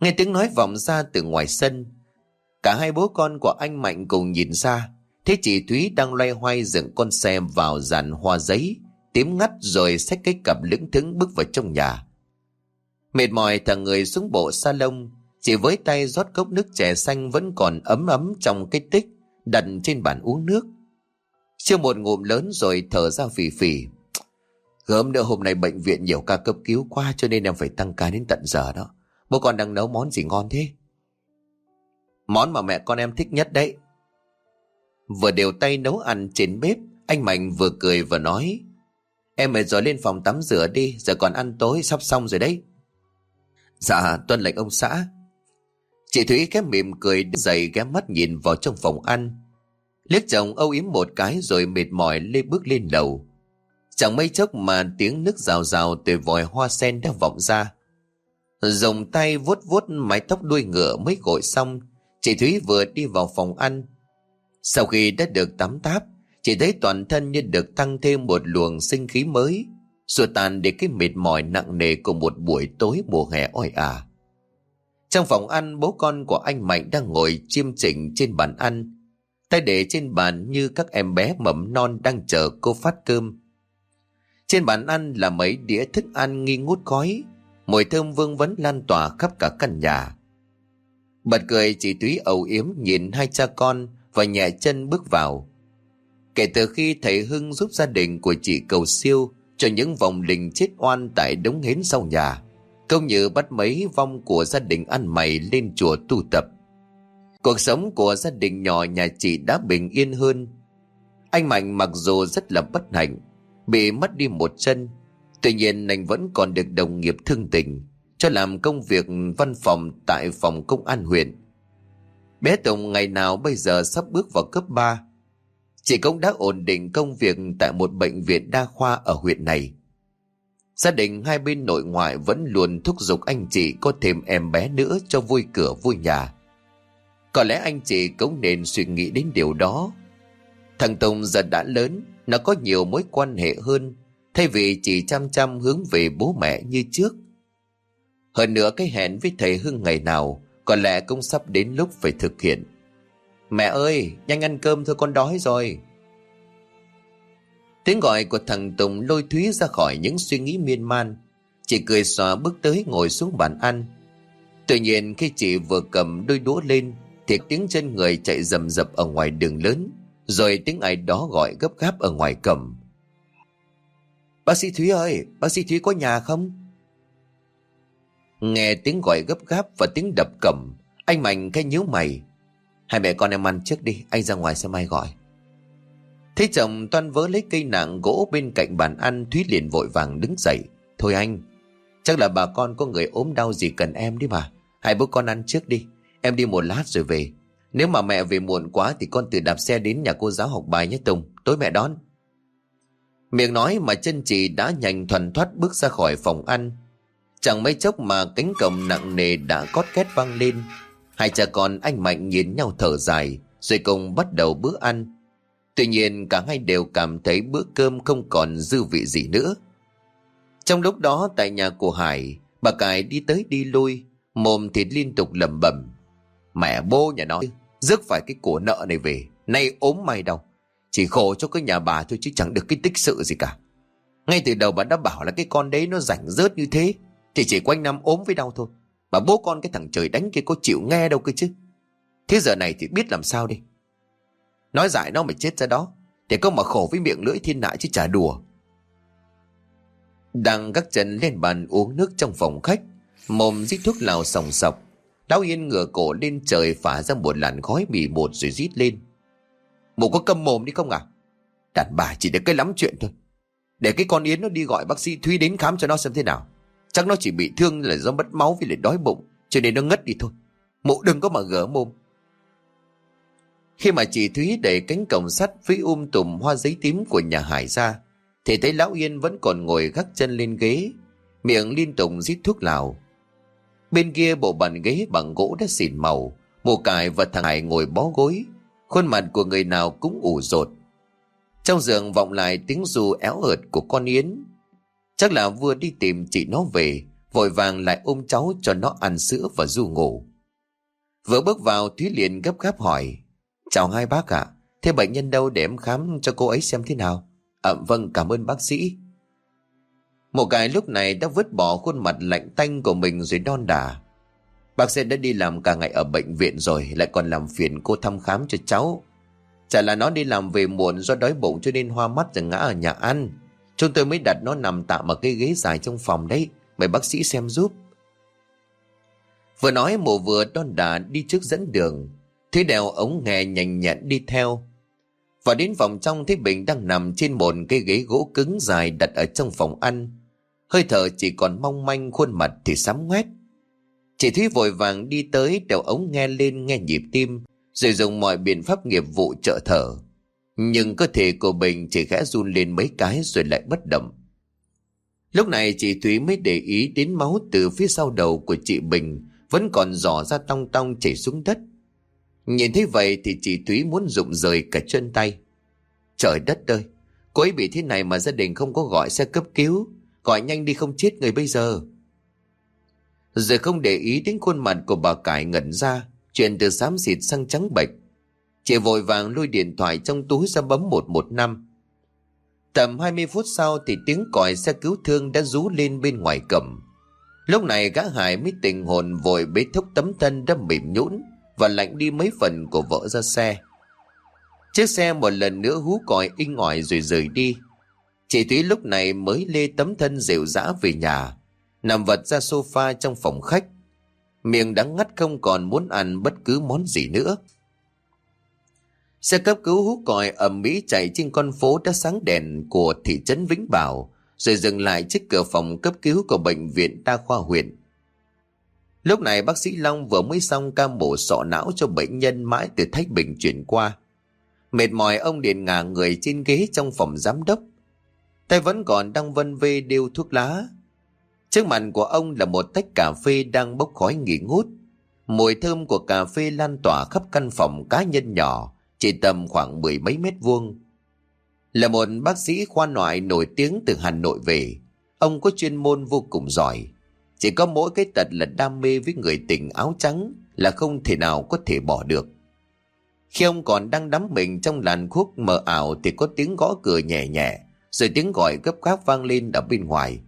Nghe tiếng nói vọng ra từ ngoài sân. Cả hai bố con của anh Mạnh cùng nhìn ra. Thế chị Thúy đang loay hoay dựng con xe vào dàn hoa giấy, tím ngắt rồi xách cái cặp lững thững bước vào trong nhà. Mệt mỏi thằng người xuống bộ salon, chỉ với tay rót cốc nước chè xanh vẫn còn ấm ấm trong cái tích, đặt trên bàn uống nước. Chưa một ngụm lớn rồi thở ra phì phì. Gớm nữa hôm nay bệnh viện nhiều ca cấp cứu quá cho nên em phải tăng ca đến tận giờ đó. Bố con đang nấu món gì ngon thế? Món mà mẹ con em thích nhất đấy. Vừa đều tay nấu ăn trên bếp, anh Mạnh vừa cười vừa nói. Em mệt rồi lên phòng tắm rửa đi, giờ còn ăn tối sắp xong rồi đấy. Dạ, tuân lệnh ông xã. Chị Thúy khép mỉm cười dậy ghé mắt nhìn vào trong phòng ăn. Liếc chồng âu yếm một cái rồi mệt mỏi lê bước lên đầu. Chẳng mấy chốc mà tiếng nước rào rào từ vòi hoa sen đã vọng ra. Dùng tay vuốt vuốt mái tóc đuôi ngựa mới gội xong, chị Thúy vừa đi vào phòng ăn. Sau khi đã được tắm táp, chị thấy toàn thân như được tăng thêm một luồng sinh khí mới, xua tan để cái mệt mỏi nặng nề của một buổi tối mùa hè oi ả. Trong phòng ăn, bố con của anh Mạnh đang ngồi chiêm chỉnh trên bàn ăn, tay để trên bàn như các em bé mầm non đang chờ cô phát cơm. Trên bàn ăn là mấy đĩa thức ăn nghi ngút khói, mùi thơm vương vấn lan tỏa khắp cả căn nhà. Bật cười chị Túy âu yếm nhìn hai cha con và nhẹ chân bước vào. Kể từ khi thầy Hưng giúp gia đình của chị cầu siêu cho những vòng linh chết oan tại đống hến sau nhà, công như bắt mấy vong của gia đình ăn mày lên chùa tu tập. Cuộc sống của gia đình nhỏ nhà chị đã bình yên hơn. Anh Mạnh mặc dù rất là bất hạnh, bị mất đi một chân, tuy nhiên anh vẫn còn được đồng nghiệp thương tình, cho làm công việc văn phòng tại phòng công an huyện. Bé Tùng ngày nào bây giờ sắp bước vào cấp 3. Chị cũng đã ổn định công việc tại một bệnh viện đa khoa ở huyện này. Gia đình hai bên nội ngoại vẫn luôn thúc giục anh chị có thêm em bé nữa cho vui cửa vui nhà. Có lẽ anh chị cũng nên suy nghĩ đến điều đó. Thằng Tùng giờ đã lớn, nó có nhiều mối quan hệ hơn, thay vì chỉ chăm chăm hướng về bố mẹ như trước. Hơn nữa cái hẹn với thầy Hưng ngày nào, có lẽ cũng sắp đến lúc phải thực hiện. Mẹ ơi, nhanh ăn cơm thôi con đói rồi. Tiếng gọi của thằng Tùng lôi Thúy ra khỏi những suy nghĩ miên man. Chị cười xòa bước tới ngồi xuống bàn ăn. Tuy nhiên khi chị vừa cầm đôi đũa lên thì tiếng chân người chạy rầm rập ở ngoài đường lớn rồi tiếng ai đó gọi gấp gáp ở ngoài cầm. Bác sĩ Thúy ơi, bác sĩ Thúy có nhà không? Nghe tiếng gọi gấp gáp và tiếng đập cẩm anh Mạnh cái nhíu mày. Hai mẹ con em ăn trước đi, anh ra ngoài xem ai gọi. Thấy chồng toan vớ lấy cây nặng gỗ bên cạnh bàn ăn Thúy liền vội vàng đứng dậy. Thôi anh, chắc là bà con có người ốm đau gì cần em đi mà. Hai bố con ăn trước đi, em đi một lát rồi về. Nếu mà mẹ về muộn quá thì con tự đạp xe đến nhà cô giáo học bài nhé Tùng, tối mẹ đón. Miệng nói mà chân chị đã nhanh thuần thoát bước ra khỏi phòng ăn. Chẳng mấy chốc mà cánh cổng nặng nề đã cót két vang lên. Hai cha con anh Mạnh nhìn nhau thở dài, rồi cùng bắt đầu bữa ăn. Tuy nhiên cả hai đều cảm thấy bữa cơm không còn dư vị gì nữa. Trong lúc đó tại nhà của Hải, bà Cải đi tới đi lui, mồm thì liên tục lẩm bẩm. Mẹ bố nhà nó rước phải cái của nợ này về, nay ốm may đâu. Chỉ khổ cho cái nhà bà thôi chứ chẳng được cái tích sự gì cả. Ngay từ đầu bà đã bảo là cái con đấy nó rảnh rớt như thế, thì chỉ quanh năm ốm với đau thôi. Mà bố con cái thằng trời đánh kia có chịu nghe đâu cơ chứ. Thế giờ này thì biết làm sao đi. Nói dại nó mà chết ra đó, thì có mà khổ với miệng lưỡi thiên nại chứ chả đùa. Đang gác chân lên bàn uống nước trong phòng khách, mồm rít thuốc lào sòng sọc. đau Yên ngửa cổ lên trời phả ra một làn khói bì bột rồi rít lên. Mụ có câm mồm đi không à? Đàn bà chỉ được cái lắm chuyện thôi. Để cái con Yến nó đi gọi bác sĩ Thúy đến khám cho nó xem thế nào. Chắc nó chỉ bị thương là do mất máu vì lại đói bụng, cho nên nó ngất đi thôi. Mụ đừng có mà gỡ mồm. Khi mà chị Thúy đẩy cánh cổng sắt với um tùm hoa giấy tím của nhà Hải ra, thì thấy Lão Yên vẫn còn ngồi gác chân lên ghế, miệng liên tục rít thuốc lào. Bên kia bộ bàn ghế bằng gỗ đã xỉn màu, mụ cải và thằng Hải ngồi bó gối, khuôn mặt của người nào cũng ủ rột. Trong giường vọng lại tiếng ru éo ợt của con Yến. Chắc là vừa đi tìm chị nó về, vội vàng lại ôm cháu cho nó ăn sữa và du ngủ. Vừa bước vào Thúy liền gấp gáp hỏi, Chào hai bác ạ, thế bệnh nhân đâu để em khám cho cô ấy xem thế nào? À, vâng, cảm ơn bác sĩ. Một cái lúc này đã vứt bỏ khuôn mặt lạnh tanh của mình rồi đon đà. Bác sĩ đã đi làm cả ngày ở bệnh viện rồi, lại còn làm phiền cô thăm khám cho cháu. Chả là nó đi làm về muộn do đói bụng cho nên hoa mắt rồi ngã ở nhà ăn. Chúng tôi mới đặt nó nằm tạm ở cái ghế dài trong phòng đấy. Mời bác sĩ xem giúp. Vừa nói mụ vừa đon đà đi trước dẫn đường. Thế đèo ống nghe nhanh nhẹn đi theo. Và đến phòng trong, thấy Bình đang nằm trên một cái ghế gỗ cứng dài đặt ở trong phòng ăn. Hơi thở chỉ còn mong manh, khuôn mặt thì sám ngoét. Chị Thúy vội vàng đi tới, đèo ống nghe lên nghe nhịp tim, rồi dùng mọi biện pháp nghiệp vụ trợ thở. Nhưng cơ thể của Bình chỉ khẽ run lên mấy cái rồi lại bất động. Lúc này chị Thúy mới để ý đến máu từ phía sau đầu của chị Bình vẫn còn dò ra tong tong chảy xuống đất. Nhìn thấy vậy thì chị Thúy muốn rụng rời cả chân tay. Trời đất ơi, cô ấy bị thế này mà gia đình không có gọi xe cấp cứu, gọi nhanh đi không chết người bây giờ. Rồi không để ý đến khuôn mặt của bà Cải ngẩn ra, chuyện từ xám xịt sang trắng bệch. Chị vội vàng lôi điện thoại trong túi ra bấm 115. Tầm 20 phút sau thì tiếng còi xe cứu thương đã rú lên bên ngoài cầm. Lúc này gã Hải mới tình hồn vội bế thúc tấm thân đã mềm nhũn và lạnh đi mấy phần của vợ ra xe. Chiếc xe một lần nữa hú còi inh ỏi rồi rời đi. Chị Thúy lúc này mới lê tấm thân rượu dã về nhà, nằm vật ra sofa trong phòng khách. Miệng đắng ngắt không còn muốn ăn bất cứ món gì nữa. Xe cấp cứu hú còi ầm mỹ chạy trên con phố đã sáng đèn của thị trấn Vĩnh Bảo, rồi dừng lại trước cửa phòng cấp cứu của bệnh viện đa khoa huyện. Lúc này bác sĩ Long vừa mới xong ca mổ sọ não cho bệnh nhân mãi từ Thách Bình chuyển qua. Mệt mỏi ông điện ngả người trên ghế trong phòng giám đốc. Tay vẫn còn đang vân vê điêu thuốc lá. Trước mặt của ông là một tách cà phê đang bốc khói nghỉ ngút. Mùi thơm của cà phê lan tỏa khắp căn phòng cá nhân nhỏ, chỉ tầm khoảng mười mấy mét vuông. Là một bác sĩ khoa ngoại nổi tiếng từ Hà Nội về, ông có chuyên môn vô cùng giỏi. Chỉ có mỗi cái tật là đam mê với người tình áo trắng là không thể nào có thể bỏ được. Khi ông còn đang đắm mình trong làn khúc mờ ảo thì có tiếng gõ cửa nhẹ nhẹ, rồi tiếng gọi gấp gáp vang lên ở bên ngoài.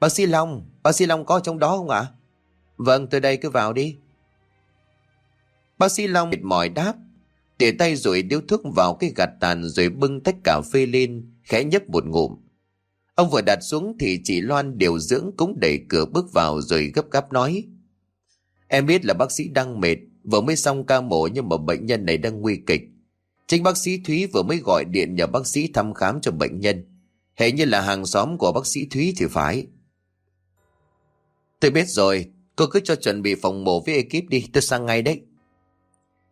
Bác sĩ Long, bác sĩ Long có trong đó không ạ? Vâng, tôi đây cứ vào đi. Bác sĩ Long mệt mỏi đáp, để tay rồi điếu thuốc vào cái gạt tàn rồi bưng tách cà phê lên, khẽ nhấp một ngụm. Ông vừa đặt xuống thì chị Loan điều dưỡng cũng đẩy cửa bước vào rồi gấp gáp nói. Em biết là bác sĩ đang mệt, vừa mới xong ca mổ nhưng mà bệnh nhân này đang nguy kịch. Chính bác sĩ Thúy vừa mới gọi điện nhờ bác sĩ thăm khám cho bệnh nhân. Hệ như là hàng xóm của bác sĩ Thúy thì phải. Tôi biết rồi, cô cứ cho chuẩn bị phòng mổ với ekip đi, tôi sang ngay đấy.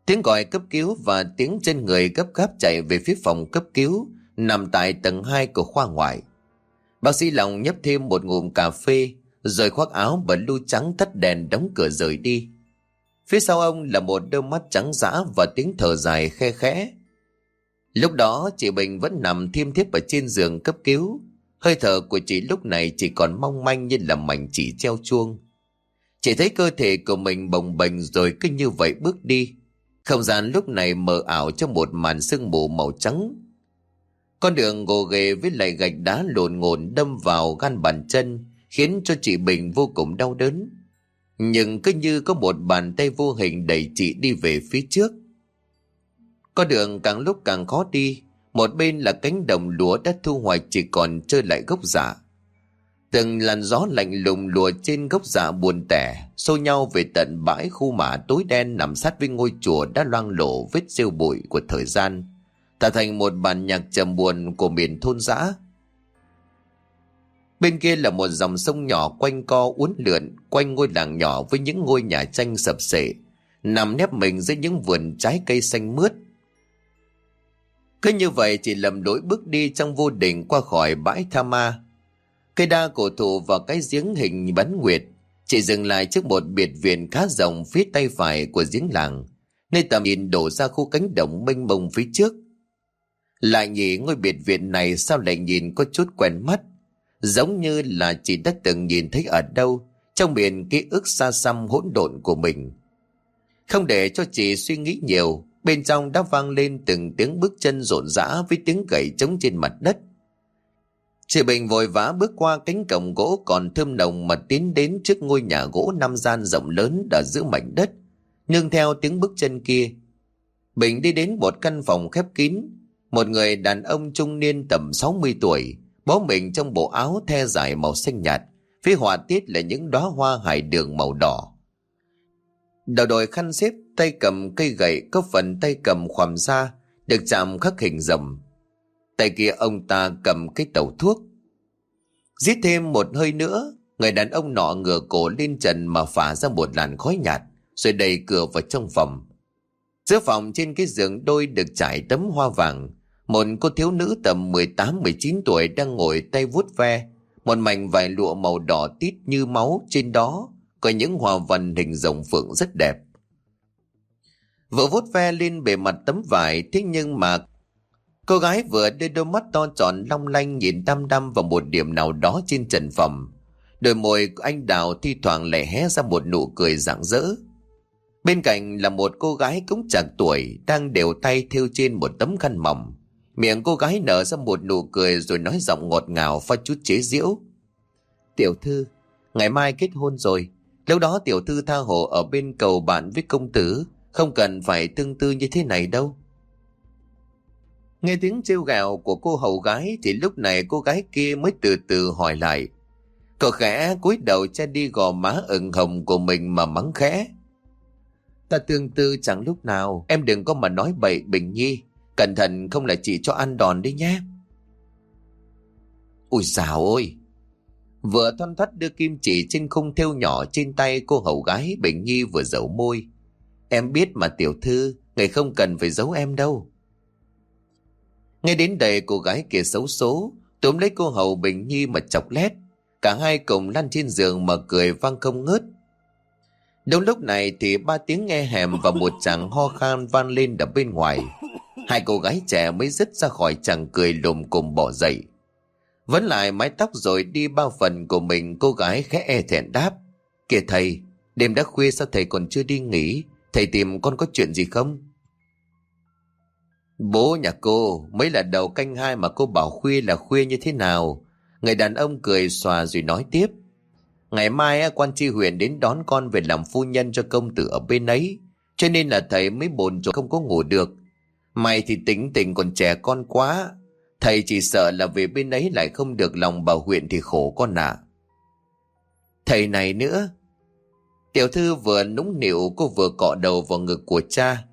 Tiếng gọi cấp cứu và tiếng trên người gấp gáp chạy về phía phòng cấp cứu, nằm tại tầng 2 của khoa ngoại. Bác sĩ lòng nhấp thêm một ngụm cà phê rồi khoác áo và lưu trắng tắt đèn đóng cửa rời đi. Phía sau ông là một đôi mắt trắng dã và tiếng thở dài khe khẽ. Lúc đó, chị Bình vẫn nằm thiêm thiếp ở trên giường cấp cứu. Hơi thở của chị lúc này chỉ còn mong manh như là mảnh chỉ treo chuông. Chị thấy cơ thể của mình bồng bềnh rồi cứ như vậy bước đi. Không gian lúc này mờ ảo trong một màn sương mù màu trắng. Con đường gồ ghề với lại gạch đá lộn ngồn đâm vào gan bàn chân khiến cho chị Bình vô cùng đau đớn. Nhưng cứ như có một bàn tay vô hình đẩy chị đi về phía trước. Con đường càng lúc càng khó đi, một bên là cánh đồng lúa đã thu hoạch chỉ còn trơ lại gốc giả. Từng làn gió lạnh lùng lùa trên gốc giả buồn tẻ, xô nhau về tận bãi khu mả tối đen nằm sát với ngôi chùa đã loang lổ vết rêu bụi của thời gian, tạo thành một bản nhạc trầm buồn của miền thôn giã. Bên kia là một dòng sông nhỏ quanh co uốn lượn quanh ngôi làng nhỏ với những ngôi nhà tranh sập sệ, nằm nép mình dưới những vườn trái cây xanh mướt. Cứ như vậy chỉ lầm lỗi bước đi trong vô định qua khỏi bãi Tha Ma. Cây đa cổ thụ và cái giếng hình bắn nguyệt chị dừng lại trước một biệt viện khá rộng phía tay phải của giếng làng, nơi tầm nhìn đổ ra khu cánh đồng mênh mông phía trước. Lại nhỉ ngôi biệt viện này sao lại nhìn có chút quen mắt, giống như là chị đã từng nhìn thấy ở đâu trong miền ký ức xa xăm hỗn độn của mình. Không để cho chị suy nghĩ nhiều, bên trong đã vang lên từng tiếng bước chân rộn rã với tiếng gậy trống trên mặt đất. Chị Bình vội vã bước qua cánh cổng gỗ còn thơm nồng mà tiến đến trước ngôi nhà gỗ năm gian rộng lớn đã giữa mảnh đất. Nhưng theo tiếng bước chân kia, Bình đi đến một căn phòng khép kín. Một người đàn ông trung niên tầm 60 tuổi, bó mình trong bộ áo the dài màu xanh nhạt, phía họa tiết là những đóa hoa hải đường màu đỏ. Đầu đội khăn xếp, tay cầm cây gậy có phần tay cầm khoằm ra, được chạm khắc hình rầm Tay kia ông ta cầm cái tàu thuốc. Giết thêm một hơi nữa, người đàn ông nọ ngửa cổ lên trần mà phả ra một làn khói nhạt, rồi đẩy cửa vào trong phòng. Giữa phòng trên cái giường đôi được trải tấm hoa vàng, một cô thiếu nữ tầm 18-19 tuổi đang ngồi tay vuốt ve, một mảnh vải lụa màu đỏ tít như máu trên đó, có những hoa văn hình rồng phượng rất đẹp. vừa vuốt ve lên bề mặt tấm vải, thế nhưng mà Cô gái vừa đưa đôi mắt to tròn long lanh nhìn đăm đăm vào một điểm nào đó trên trần phòng, Đôi môi của anh Đào thi thoảng lại hé ra một nụ cười rạng rỡ. Bên cạnh là một cô gái cũng chạc tuổi đang đều tay thêu trên một tấm khăn mỏng. Miệng cô gái nở ra một nụ cười rồi nói giọng ngọt ngào pha chút chế giễu. Tiểu thư, ngày mai kết hôn rồi. Lúc đó tiểu thư tha hồ ở bên cầu bạn với công tử, không cần phải tương tư như thế này đâu. Nghe tiếng trêu gào của cô hầu gái thì lúc này cô gái kia mới từ từ hỏi lại. Cậu khẽ cúi đầu che đi gò má ửng hồng của mình mà mắng khẽ. Ta tương tư chẳng lúc nào, em đừng có mà nói bậy Bình Nhi, cẩn thận không là chị cho ăn đòn đi nhé. Ôi dào ôi! Vừa thoăn thoắt đưa kim chỉ trên khung thêu nhỏ trên tay cô hầu gái Bình Nhi vừa giấu môi. Em biết mà tiểu thư, ngày không cần phải giấu em đâu. Nghe đến đây cô gái kia xấu số, túm lấy cô hầu Bình Nhi mà chọc lét. Cả hai cùng lăn trên giường mà cười vang không ngớt. Đúng lúc này thì ba tiếng nghe hèm và một chàng ho khan vang lên ở bên ngoài. Hai cô gái trẻ mới dứt ra khỏi chàng cười lùm cùng bỏ dậy. Vẫn lại mái tóc rồi đi bao phần của mình cô gái khẽ e thẹn đáp. Kìa thầy, đêm đã khuya sao thầy còn chưa đi nghỉ? Thầy tìm con có chuyện gì không? Bố nhà cô, mấy là đầu canh hai mà cô bảo khuya là khuya như thế nào? Người đàn ông cười xòa rồi nói tiếp. Ngày mai quan tri huyện đến đón con về làm phu nhân cho công tử ở bên ấy. Cho nên là thầy mới buồn rồi không có ngủ được. Mày thì tính tình còn trẻ con quá. Thầy chỉ sợ là về bên ấy lại không được lòng bảo huyện thì khổ con ạ. Thầy này nữa. Tiểu thư vừa nũng nịu cô vừa cọ đầu vào ngực của cha.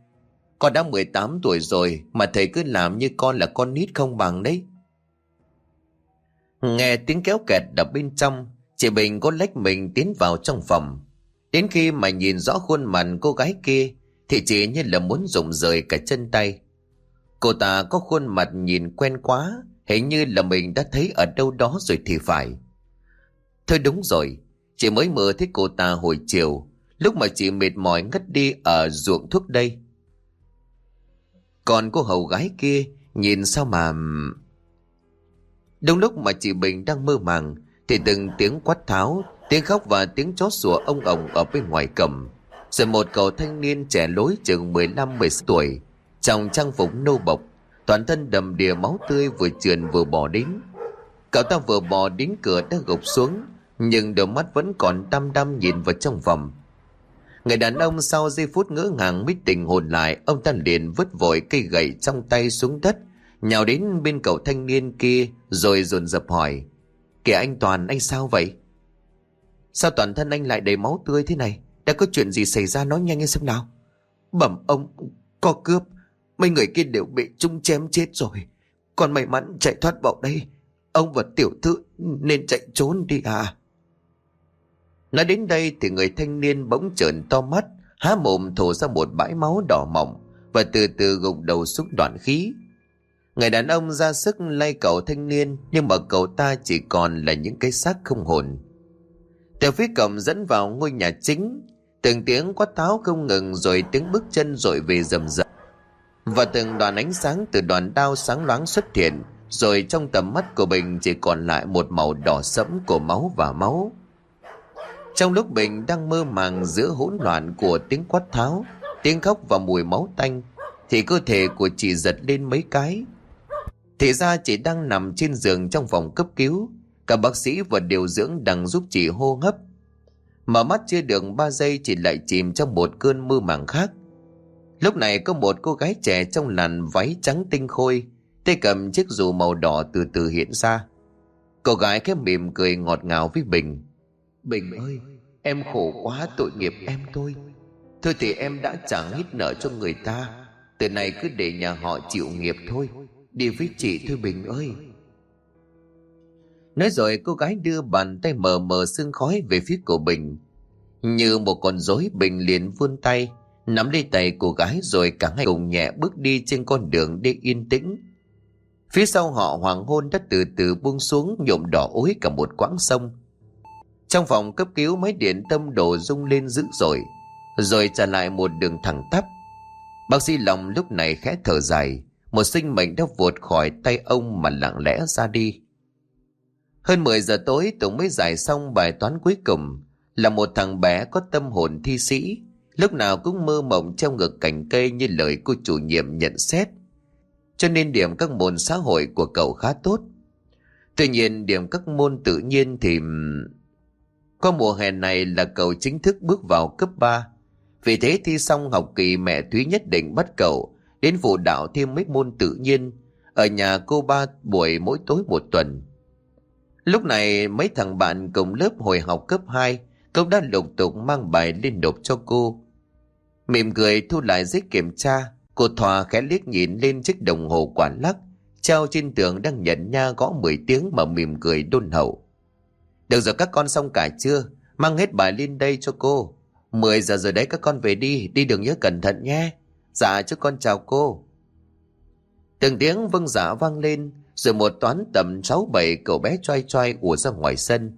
Con đã 18 tuổi rồi mà thầy cứ làm như con là con nít không bằng đấy. Nghe tiếng kéo kẹt đập bên trong, chị Bình có lách mình tiến vào trong phòng. Đến khi mà nhìn rõ khuôn mặt cô gái kia, thì chị như là muốn rụng rời cả chân tay. Cô ta có khuôn mặt nhìn quen quá, hình như là mình đã thấy ở đâu đó rồi thì phải. Thôi đúng rồi, chị mới mơ thấy cô ta hồi chiều, lúc mà chị mệt mỏi ngất đi ở ruộng thuốc đây. Còn cô hầu gái kia nhìn sao mà... Đúng lúc mà chị Bình đang mơ màng thì từng tiếng quát tháo, tiếng khóc và tiếng chó sủa ông ổng ở bên ngoài cầm. Rồi một cậu thanh niên trẻ lối chừng 15-16 tuổi, trong trang phục nâu bọc toàn thân đầm đìa máu tươi vừa trườn vừa bò đến. Cậu ta vừa bò đến cửa đã gục xuống, nhưng đôi mắt vẫn còn đăm đăm nhìn vào trong vòng Người đàn ông sau giây phút ngỡ ngàng mít tình hồn lại, ông ta liền vứt vội cây gậy trong tay xuống đất, nhào đến bên cậu thanh niên kia rồi dồn dập hỏi. Kìa anh Toàn, anh sao vậy? Sao toàn thân anh lại đầy máu tươi thế này? Đã có chuyện gì xảy ra nói nhanh lên xem nào. Bẩm ông, có cướp, mấy người kia đều bị chúng chém chết rồi. Còn may mắn chạy thoát vào đây. Ông và tiểu thư nên chạy trốn đi à. Nói đến đây thì người thanh niên bỗng trợn to mắt, há mồm thổ ra một bãi máu đỏ mỏng và từ từ gục đầu xuống đoạn khí. Người đàn ông ra sức lay cậu thanh niên Nhưng mà cậu ta chỉ còn là những cái xác không hồn. Theo phía cổng dẫn vào ngôi nhà chính Từng tiếng quát tháo không ngừng Rồi tiếng bước chân rội về rầm rầm. Và từng đoàn ánh sáng từ đoàn đao sáng loáng xuất hiện Rồi trong tầm mắt của Bình chỉ còn lại một màu đỏ sẫm của máu và máu. Trong lúc Bình đang mơ màng giữa hỗn loạn của tiếng quát tháo Tiếng khóc và mùi máu tanh Thì cơ thể của chị giật lên mấy cái thì ra chị đang nằm trên giường trong phòng cấp cứu. Cả bác sĩ và điều dưỡng đang giúp chị hô hấp. Mở mắt chưa được 3 giây chị lại chìm trong một cơn mơ màng khác. Lúc này có một cô gái trẻ trong làn váy trắng tinh khôi, tay cầm chiếc dù màu đỏ từ từ hiện ra. Cô gái khép mỉm cười ngọt ngào với Bình. Bình ơi, em khổ quá tội nghiệp em thôi. Thôi thì em đã chẳng hít nợ cho người ta. Từ này cứ để nhà họ chịu nghiệp thôi. Đi với chị thôi Bình ơi Nói rồi cô gái đưa bàn tay mờ mờ sương khói về phía của Bình Như một con rối Bình liền vươn tay Nắm lấy tay cô gái rồi cả hai cùng nhẹ bước đi trên con đường để yên tĩnh Phía sau họ hoàng hôn đã từ từ buông xuống nhuộm đỏ ối cả một quãng sông trong phòng cấp cứu máy điện tâm đổ rung lên dữ dội Rồi trả lại một đường thẳng tắp Bác sĩ lòng lúc này khẽ thở dài một sinh mệnh đã vụt khỏi tay ông mà lặng lẽ ra đi. Hơn 10 giờ tối Tùng mới giải xong bài toán cuối cùng là một thằng bé có tâm hồn thi sĩ, lúc nào cũng mơ mộng trong ngực cành cây như lời cô chủ nhiệm nhận xét. Cho nên điểm các môn xã hội của cậu khá tốt. Tuy nhiên điểm các môn tự nhiên thì... Qua mùa hè này là cậu chính thức bước vào cấp 3. Vì thế thi xong học kỳ mẹ Thúy nhất định bắt cậu đến phụ đạo thêm mấy môn tự nhiên ở nhà cô ba buổi mỗi tối một tuần. Lúc này mấy thằng bạn cùng lớp hồi học cấp 2 cũng đã lục tục mang bài lên nộp cho cô. Mỉm cười thu lại giấy kiểm tra, cô Thòa khẽ liếc nhìn lên chiếc đồng hồ quản lắc, treo trên tường đang nhận nha gõ 10 tiếng mà mỉm cười đôn hậu. Được rồi các con xong cả chưa? Mang hết bài lên đây cho cô. 10 giờ rồi đấy các con về đi, đi đường nhớ cẩn thận nhé. Dạ chứ con chào cô. Từng tiếng vâng dạ vang lên, rồi một toán tầm sáu bảy cậu bé choai choai ùa ra ngoài sân.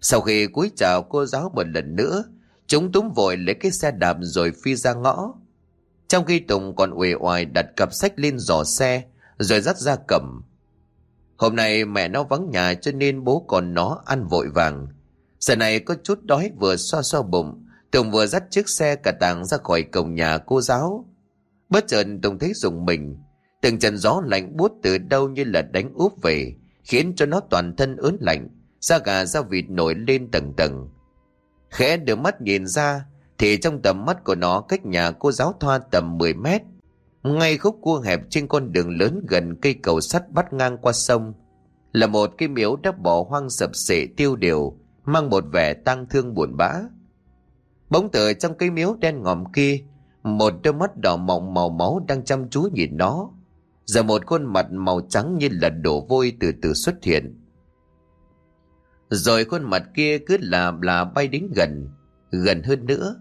Sau khi cúi chào cô giáo một lần nữa, chúng túm vội lấy cái xe đạp rồi phi ra ngõ. Trong khi Tùng còn uể oải đặt cặp sách lên giỏ xe, rồi dắt ra cầm. Hôm nay mẹ nó vắng nhà cho nên bố còn nó ăn vội vàng. Giờ này có chút đói vừa xoa xoa bụng, Tùng vừa dắt chiếc xe cả tàng ra khỏi cổng nhà cô giáo. Bất chợt Tùng thấy dùng mình. Từng trận gió lạnh buốt từ đâu như là đánh úp về, khiến cho nó toàn thân ớn lạnh, da gà da vịt nổi lên tầng tầng. Khẽ đưa mắt nhìn ra, thì trong tầm mắt của nó cách nhà cô giáo thoa tầm 10 mét. Ngay khúc cua hẹp trên con đường lớn gần cây cầu sắt bắt ngang qua sông, là một cái miếu đã bỏ hoang sập sệ tiêu điều, mang một vẻ tang thương buồn bã. Bỗng từ trong cây miếu đen ngòm kia một đôi mắt đỏ mọng màu máu đang chăm chú nhìn nó. Giờ một khuôn mặt màu trắng như là đổ vôi từ từ xuất hiện. Rồi khuôn mặt kia cứ là là bay đến gần, gần hơn nữa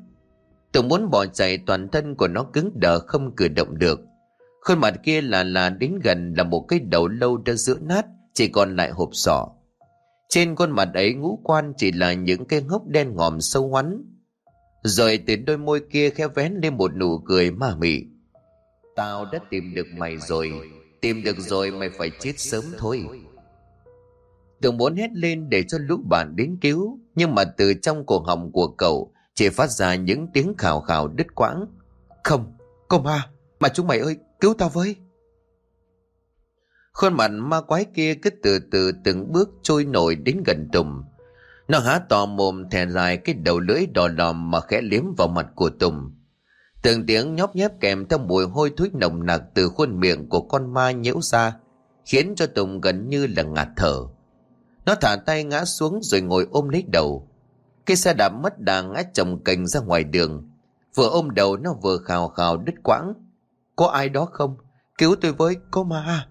tôi muốn bỏ chạy toàn thân của nó cứng đờ không cử động được. Khuôn mặt kia là là đến gần là một cái đầu lâu đã giữa nát, chỉ còn lại hộp sọ. Trên khuôn mặt ấy ngũ quan chỉ là những cái ngốc đen ngòm sâu hoắn, rồi từ đôi môi kia khẽ vén lên một nụ cười ma mị. Tao đã tìm được mày rồi, tìm được rồi mày phải chết sớm thôi. Tưởng muốn hét lên để cho lũ bạn đến cứu, nhưng mà từ trong cổ họng của cậu chỉ phát ra những tiếng khào khào đứt quãng. Không, cô ma, mà chúng mày ơi, cứu tao với. Khuôn mặt ma quái kia cứ từ từ từng bước trôi nổi đến gần Tùng. Nó há to mồm thè dài cái đầu lưỡi đỏ lòm mà khẽ liếm vào mặt của Tùng. Từng tiếng nhóp nhép kèm theo mùi hôi thối nồng nặc từ khuôn miệng của con ma nhiễu ra, khiến cho Tùng gần như là ngạt thở. Nó thả tay ngã xuống rồi ngồi ôm lấy đầu. Cái xe đạp mất đà ngã chồng cành ra ngoài đường. Vừa ôm đầu nó vừa khào khào đứt quãng. Có ai đó không? Cứu tôi với, có ma.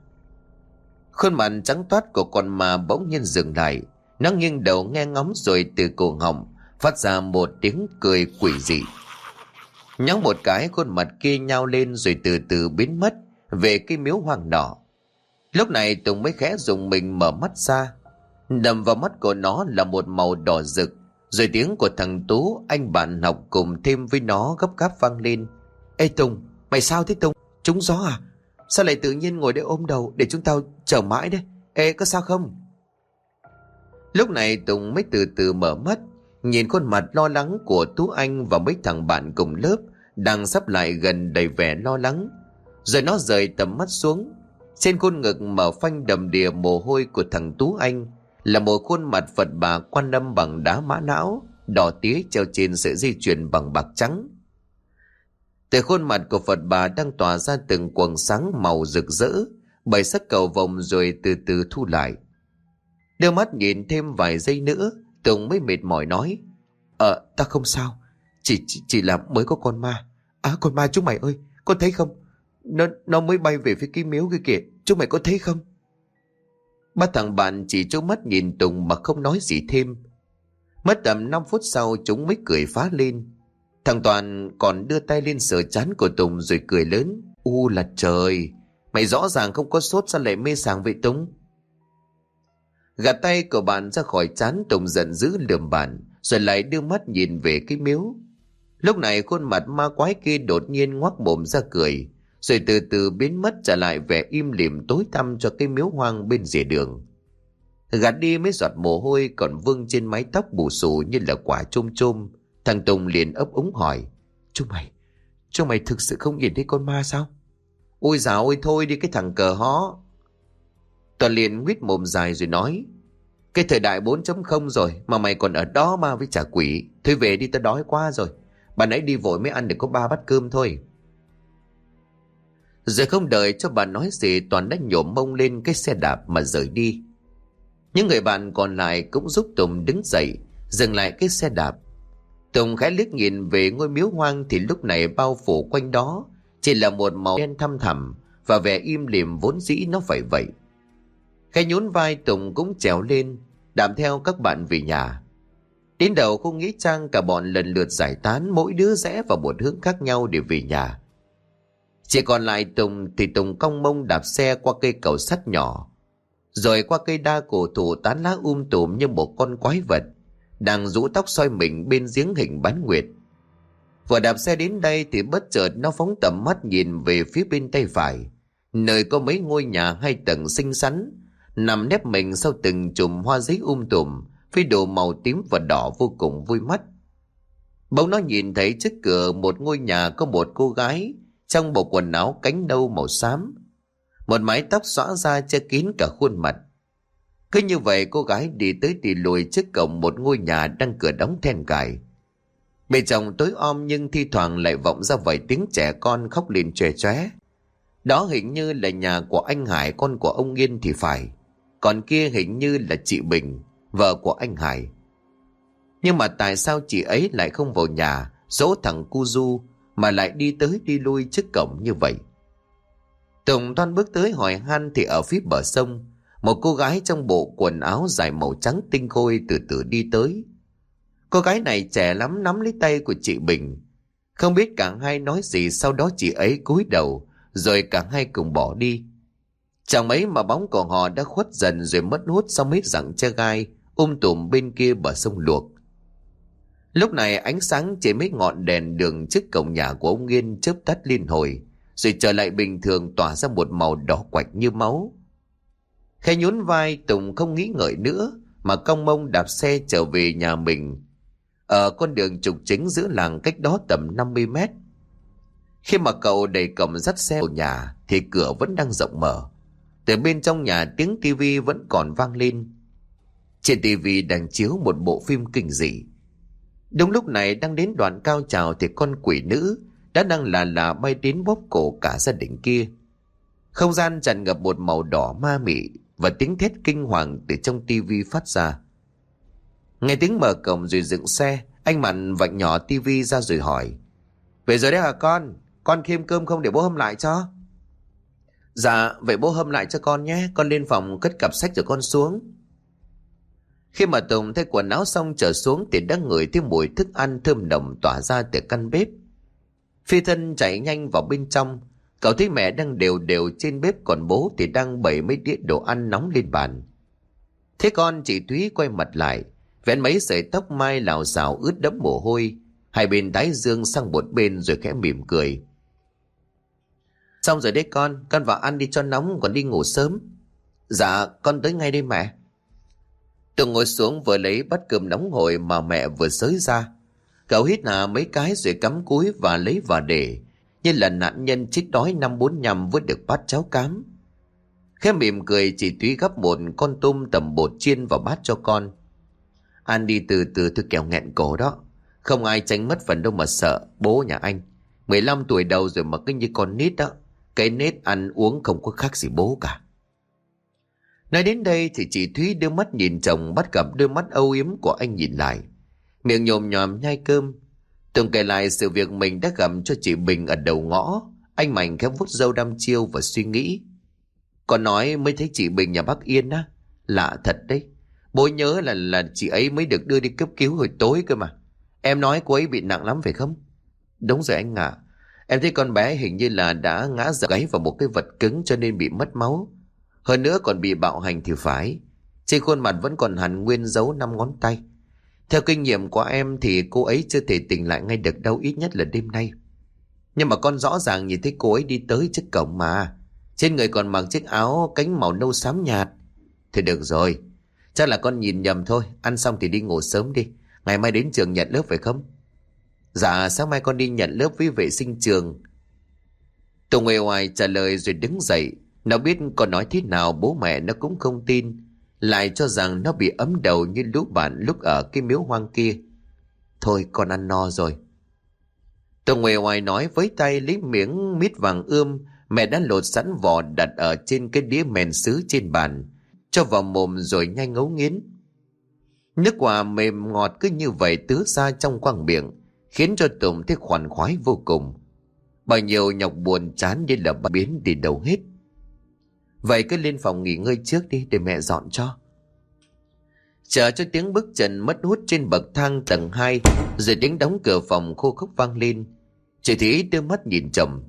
Khuôn mặt trắng toát của con ma bỗng nhiên dừng lại. Nó nghiêng đầu nghe ngóng rồi từ cổ họng phát ra một tiếng cười quỷ dị. Nhóng một cái khuôn mặt kia nhao lên rồi từ từ biến mất về cái miếu hoàng đỏ. Lúc này Tùng mới khẽ dùng mình mở mắt ra. Đầm vào mắt của nó là một màu đỏ rực. Rồi tiếng của thằng Tú, anh bạn học cùng thêm với nó gấp gáp vang lên. Ê Tùng, mày sao thế Tùng? Trúng gió à? Sao lại tự nhiên ngồi đây ôm đầu để chúng tao chờ mãi đấy? Ê, có sao không? Lúc này Tùng mới từ từ mở mắt, nhìn khuôn mặt lo lắng của Tú Anh và mấy thằng bạn cùng lớp đang sắp lại gần đầy vẻ lo lắng. Rồi nó rời tầm mắt xuống. Trên khuôn ngực mở phanh đầm đìa mồ hôi của thằng Tú Anh là một khuôn mặt Phật bà quan âm bằng đá mã não, đỏ tía treo trên sợi dây chuyền bằng bạc trắng. Từ khuôn mặt của Phật bà đang tỏa ra từng quầng sáng màu rực rỡ, bảy sắc cầu vòng rồi từ từ thu lại. Đưa mắt nhìn thêm vài giây nữa, Tùng mới mệt mỏi nói, Ờ, ta không sao, chỉ, chỉ, chỉ là mới có con ma. À, con ma chúng mày ơi, con thấy không? Nó, nó mới bay về phía cái miếu kia kìa, chúng mày có thấy không? Ba thằng bạn chỉ trố mắt nhìn Tùng mà không nói gì thêm. Mất tầm 5 phút sau chúng mới cười phá lên. Thằng Toàn còn đưa tay lên sờ chán của Tùng rồi cười lớn. U là trời, mày rõ ràng không có sốt sao lại mê sảng vậy Tùng? Gạt tay của bạn ra khỏi chán Tùng giận dữ lườm bạn, rồi lại đưa mắt nhìn về cái miếu. Lúc này khuôn mặt ma quái kia đột nhiên ngoác mồm ra cười, rồi từ từ biến mất trở lại vẻ im lìm tối tăm cho cái miếu hoang bên rìa đường. Gạt đi mấy giọt mồ hôi còn vương trên mái tóc bù xù như là quả chôm chôm, thằng Tùng liền ấp úng hỏi, Chúng mày, chúng mày thực sự không nhìn thấy con ma sao? Ôi dào ôi thôi đi cái thằng cờ hó. Toàn liền nguyết mồm dài rồi nói, cái thời đại 4.0 rồi mà mày còn ở đó ma với trả quỷ, thôi về đi tao đói quá rồi. Bà nãy đi vội mới ăn được có ba bát cơm thôi. Rồi không đợi cho bà nói gì Toàn đã nhổm mông lên cái xe đạp mà rời đi. Những người bạn còn lại cũng giúp Tùng đứng dậy, dừng lại cái xe đạp. Tùng khẽ liếc nhìn về ngôi miếu hoang thì lúc này bao phủ quanh đó chỉ là một màu đen thăm thẳm và vẻ im lìm vốn dĩ nó phải vậy. Khẽ nhún vai Tùng cũng trèo lên, đạm theo các bạn về nhà. Đến đầu không nghĩ trang cả bọn lần lượt giải tán mỗi đứa rẽ vào một hướng khác nhau để về nhà. Chỉ còn lại Tùng thì Tùng cong mông đạp xe qua cây cầu sắt nhỏ. Rồi qua cây đa cổ thụ tán lá um tùm như một con quái vật. Đang rũ tóc soi mình bên giếng hình bán nguyệt. Vừa đạp xe đến đây thì bất chợt nó phóng tầm mắt nhìn về phía bên tay phải. Nơi có mấy ngôi nhà hai tầng xinh xắn. Nằm nép mình sau từng chùm hoa giấy um tùm. Với đồ màu tím và đỏ vô cùng vui mắt. Bỗng nó nhìn thấy trước cửa một ngôi nhà có một cô gái trong bộ quần áo cánh nâu màu xám. Một mái tóc xõa ra che kín cả khuôn mặt. Cứ như vậy cô gái đi tới tì lùi trước cổng một ngôi nhà đang cửa đóng then cài. Bên trong tối om nhưng thi thoảng lại vọng ra vài tiếng trẻ con khóc lên trẻ chóe. Đó hình như là nhà của anh Hải con của ông yên thì phải. Còn kia hình như là chị Bình, vợ của anh Hải. Nhưng mà tại sao chị ấy lại không vào nhà, dỗ thằng Cu Du mà lại đi tới đi lui trước cổng như vậy. Tùng toan bước tới hỏi han thì ở phía bờ sông, một cô gái trong bộ quần áo dài màu trắng tinh khôi từ từ đi tới. Cô gái này trẻ lắm nắm lấy tay của chị Bình. Không biết cả hai nói gì sau đó chị ấy cúi đầu, rồi cả hai cùng bỏ đi. Chẳng mấy mà bóng của họ đã khuất dần rồi mất hút sau mấy rặng che gai, um tùm bên kia bờ sông luộc. Lúc này ánh sáng chỉ mấy ngọn đèn đường trước cổng nhà của ông Nghiên chớp tắt liên hồi, rồi trở lại bình thường tỏa ra một màu đỏ quạch như máu. Khe nhún vai Tùng không nghĩ ngợi nữa, mà cong mông đạp xe trở về nhà mình. Ở con đường trục chính giữa làng cách đó tầm 50 mét. Khi mà cậu đẩy cổng dắt xe vào nhà thì cửa vẫn đang rộng mở. Từ bên trong nhà tiếng tivi vẫn còn vang lên. Trên tivi đang chiếu một bộ phim kinh dị. Đúng lúc này đang đến đoạn cao trào thì con quỷ nữ đã đang là là bay đến bóp cổ cả gia đình kia. Không gian tràn ngập một màu đỏ ma mị và tiếng thét kinh hoàng từ trong tivi phát ra. Nghe tiếng mở cổng rồi dựng xe, anh Mặn vạch nhỏ tivi ra rồi hỏi. Về rồi đấy hả con? Con khiêm cơm không để bố hâm lại cho? Dạ, vậy bố hâm lại cho con nhé, con lên phòng cất cặp sách rồi con xuống. Khi mà Tùng thay quần áo xong trở xuống thì đã ngửi thấy mùi thức ăn thơm nồng tỏa ra từ căn bếp. Phi thân chạy nhanh vào bên trong, Cậu thấy mẹ đang đều đều trên bếp còn bố thì đang bày mấy đĩa đồ ăn nóng lên bàn. Thế con chị Thúy quay mặt lại, vén mấy sợi tóc mai lào xào ướt đẫm mồ hôi, hai bên tái dương sang một bên rồi khẽ mỉm cười. Xong rồi đấy con, con vào ăn đi cho nóng còn đi ngủ sớm. Dạ, con tới ngay đây mẹ. Tôi ngồi xuống vừa lấy bát cơm nóng hổi mà mẹ vừa xới ra. Cậu hít hà mấy cái rồi cắm cúi và lấy và để, như là nạn nhân chết đói năm bốn nhằm với được bát cháo cám. Khẽ mỉm cười chỉ túy gấp một con tôm tầm bột chiên vào bát cho con. Ăn đi từ từ thư kẹo nghẹn cổ đó. Không ai tránh mất phần đâu mà sợ, bố nhà anh. 15 tuổi đầu rồi mà cứ như con nít đó. Cái nết ăn uống không có khác gì bố cả. Nói đến đây thì chị Thúy đưa mắt nhìn chồng bắt gặp đôi mắt âu yếm của anh nhìn lại. Miệng nhồm nhòm nhai cơm. Tùng kể lại sự việc mình đã gặp cho chị Bình ở đầu ngõ. Anh Mạnh khẽ vút dâu đăm chiêu và suy nghĩ. Còn nói mới thấy chị Bình nhà bác Yên á. Lạ thật đấy. Bố nhớ là là chị ấy mới được đưa đi cấp cứu hồi tối cơ mà. Em nói cô ấy bị nặng lắm phải không? Đúng rồi anh ạ. Em thấy con bé hình như là đã ngã giật gáy vào một cái vật cứng cho nên bị mất máu. Hơn nữa còn bị bạo hành thì phải. Trên khuôn mặt vẫn còn hẳn nguyên dấu năm ngón tay. Theo kinh nghiệm của em thì cô ấy chưa thể tỉnh lại ngay được đâu, ít nhất là đêm nay. Nhưng mà con rõ ràng nhìn thấy cô ấy đi tới trước cổng mà. Trên người còn mặc chiếc áo cánh màu nâu xám nhạt. Thì được rồi. Chắc là con nhìn nhầm thôi. Ăn xong thì đi ngủ sớm đi. Ngày mai đến trường nhận lớp phải không? Dạ sáng mai con đi nhận lớp với vệ sinh trường. Tùng ngoài ngoài trả lời rồi đứng dậy. Nó biết con nói thế nào bố mẹ nó cũng không tin. Lại cho rằng nó bị ấm đầu như lũ bạn lúc ở cái miếu hoang kia. Thôi con ăn no rồi. tôi ngoài ngoài nói với tay lấy miếng mít vàng ươm mẹ đã lột sẵn vỏ đặt ở trên cái đĩa mèn sứ trên bàn. Cho vào mồm rồi nhanh ngấu nghiến. Nước quả mềm ngọt cứ như vậy tứ ra trong quang miệng, khiến cho Tùng thấy khoan khoái vô cùng. Bao nhiêu nhọc buồn chán như là biến đi đâu hết. Vậy cứ lên phòng nghỉ ngơi trước đi để mẹ dọn cho. Chờ cho tiếng bước chân mất hút trên bậc thang tầng 2 rồi tiếng đóng cửa phòng khô khốc vang lên. Chị thủy đưa mắt nhìn chồng.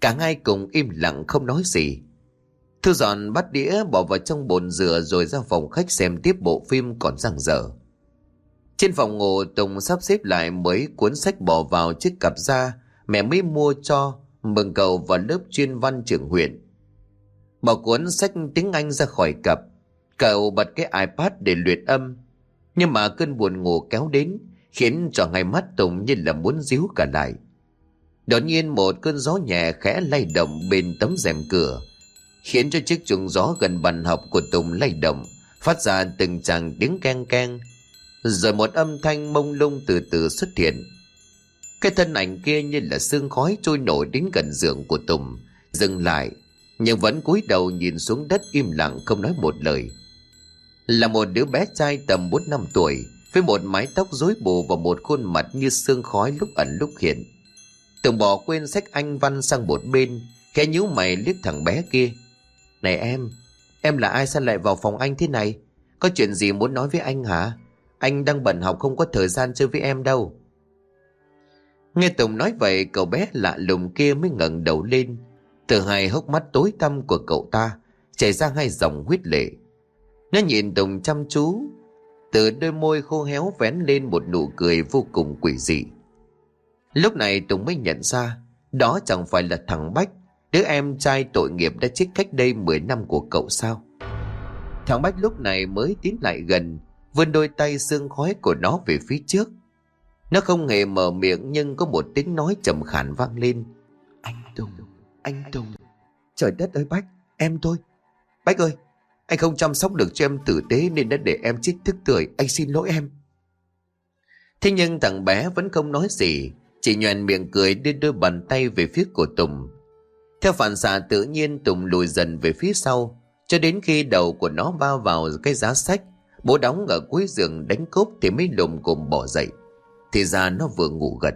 Cả hai cùng im lặng không nói gì. thư dọn bắt đĩa bỏ vào trong bồn rửa rồi ra phòng khách xem tiếp bộ phim còn răng dở. Trên phòng ngủ, Tùng sắp xếp lại mấy cuốn sách bỏ vào chiếc cặp da mẹ mới mua cho, mừng cầu vào lớp chuyên văn trường huyện. Bỏ cuốn sách tiếng Anh ra khỏi cặp, cậu bật cái iPad để luyện âm. Nhưng mà cơn buồn ngủ kéo đến khiến cho ngay mắt Tùng như là muốn díu cả lại. Đột nhiên một cơn gió nhẹ khẽ lay động bên tấm rèm cửa khiến cho chiếc chuồng gió gần bàn học của Tùng lay động, phát ra từng tràng tiếng keng keng. Rồi một âm thanh mông lung từ từ xuất hiện. Cái thân ảnh kia như là sương khói trôi nổi đến gần giường của Tùng, dừng lại, nhưng vẫn cúi đầu nhìn xuống đất im lặng không nói một lời. Là một đứa bé trai tầm 4 năm tuổi, với một mái tóc rối bù và một khuôn mặt như sương khói lúc ẩn lúc hiện. Tùng bỏ quên sách anh văn sang một bên, khẽ nhíu mày liếc thằng bé kia. Này em, em là ai sao lại vào phòng anh thế này? Có chuyện gì muốn nói với anh hả? Anh đang bận học không có thời gian chơi với em đâu. Nghe Tùng nói vậy cậu bé lạ lùng kia mới ngẩng đầu lên. Từ hai hốc mắt tối tăm của cậu ta chảy ra hai dòng huyết lệ. Nó nhìn Tùng chăm chú. Từ đôi môi khô héo vén lên một nụ cười vô cùng quỷ dị. Lúc này Tùng mới nhận ra đó chẳng phải là thằng Bách Đứa em trai tội nghiệp đã chết cách đây 10 năm của cậu sao? Thằng Bách lúc này mới tiến lại gần, vươn đôi tay xương khói của nó về phía trước. Nó không hề mở miệng nhưng có một tiếng nói trầm khàn vang lên. Anh Tùng, anh Tùng. Trời đất ơi Bách, em tôi. Bách ơi, anh không chăm sóc được cho em tử tế nên đã để em chết thức tưởi, anh xin lỗi em. Thế nhưng thằng bé vẫn không nói gì, chỉ nhoèn miệng cười đưa đôi bàn tay về phía của Tùng. Theo phản xạ tự nhiên Tùng lùi dần về phía sau, cho đến khi đầu của nó va vào cái giá sách, bố đóng ở cuối giường đánh cốp thì mới lùm cùng bỏ dậy. Thì ra nó vừa ngủ gật.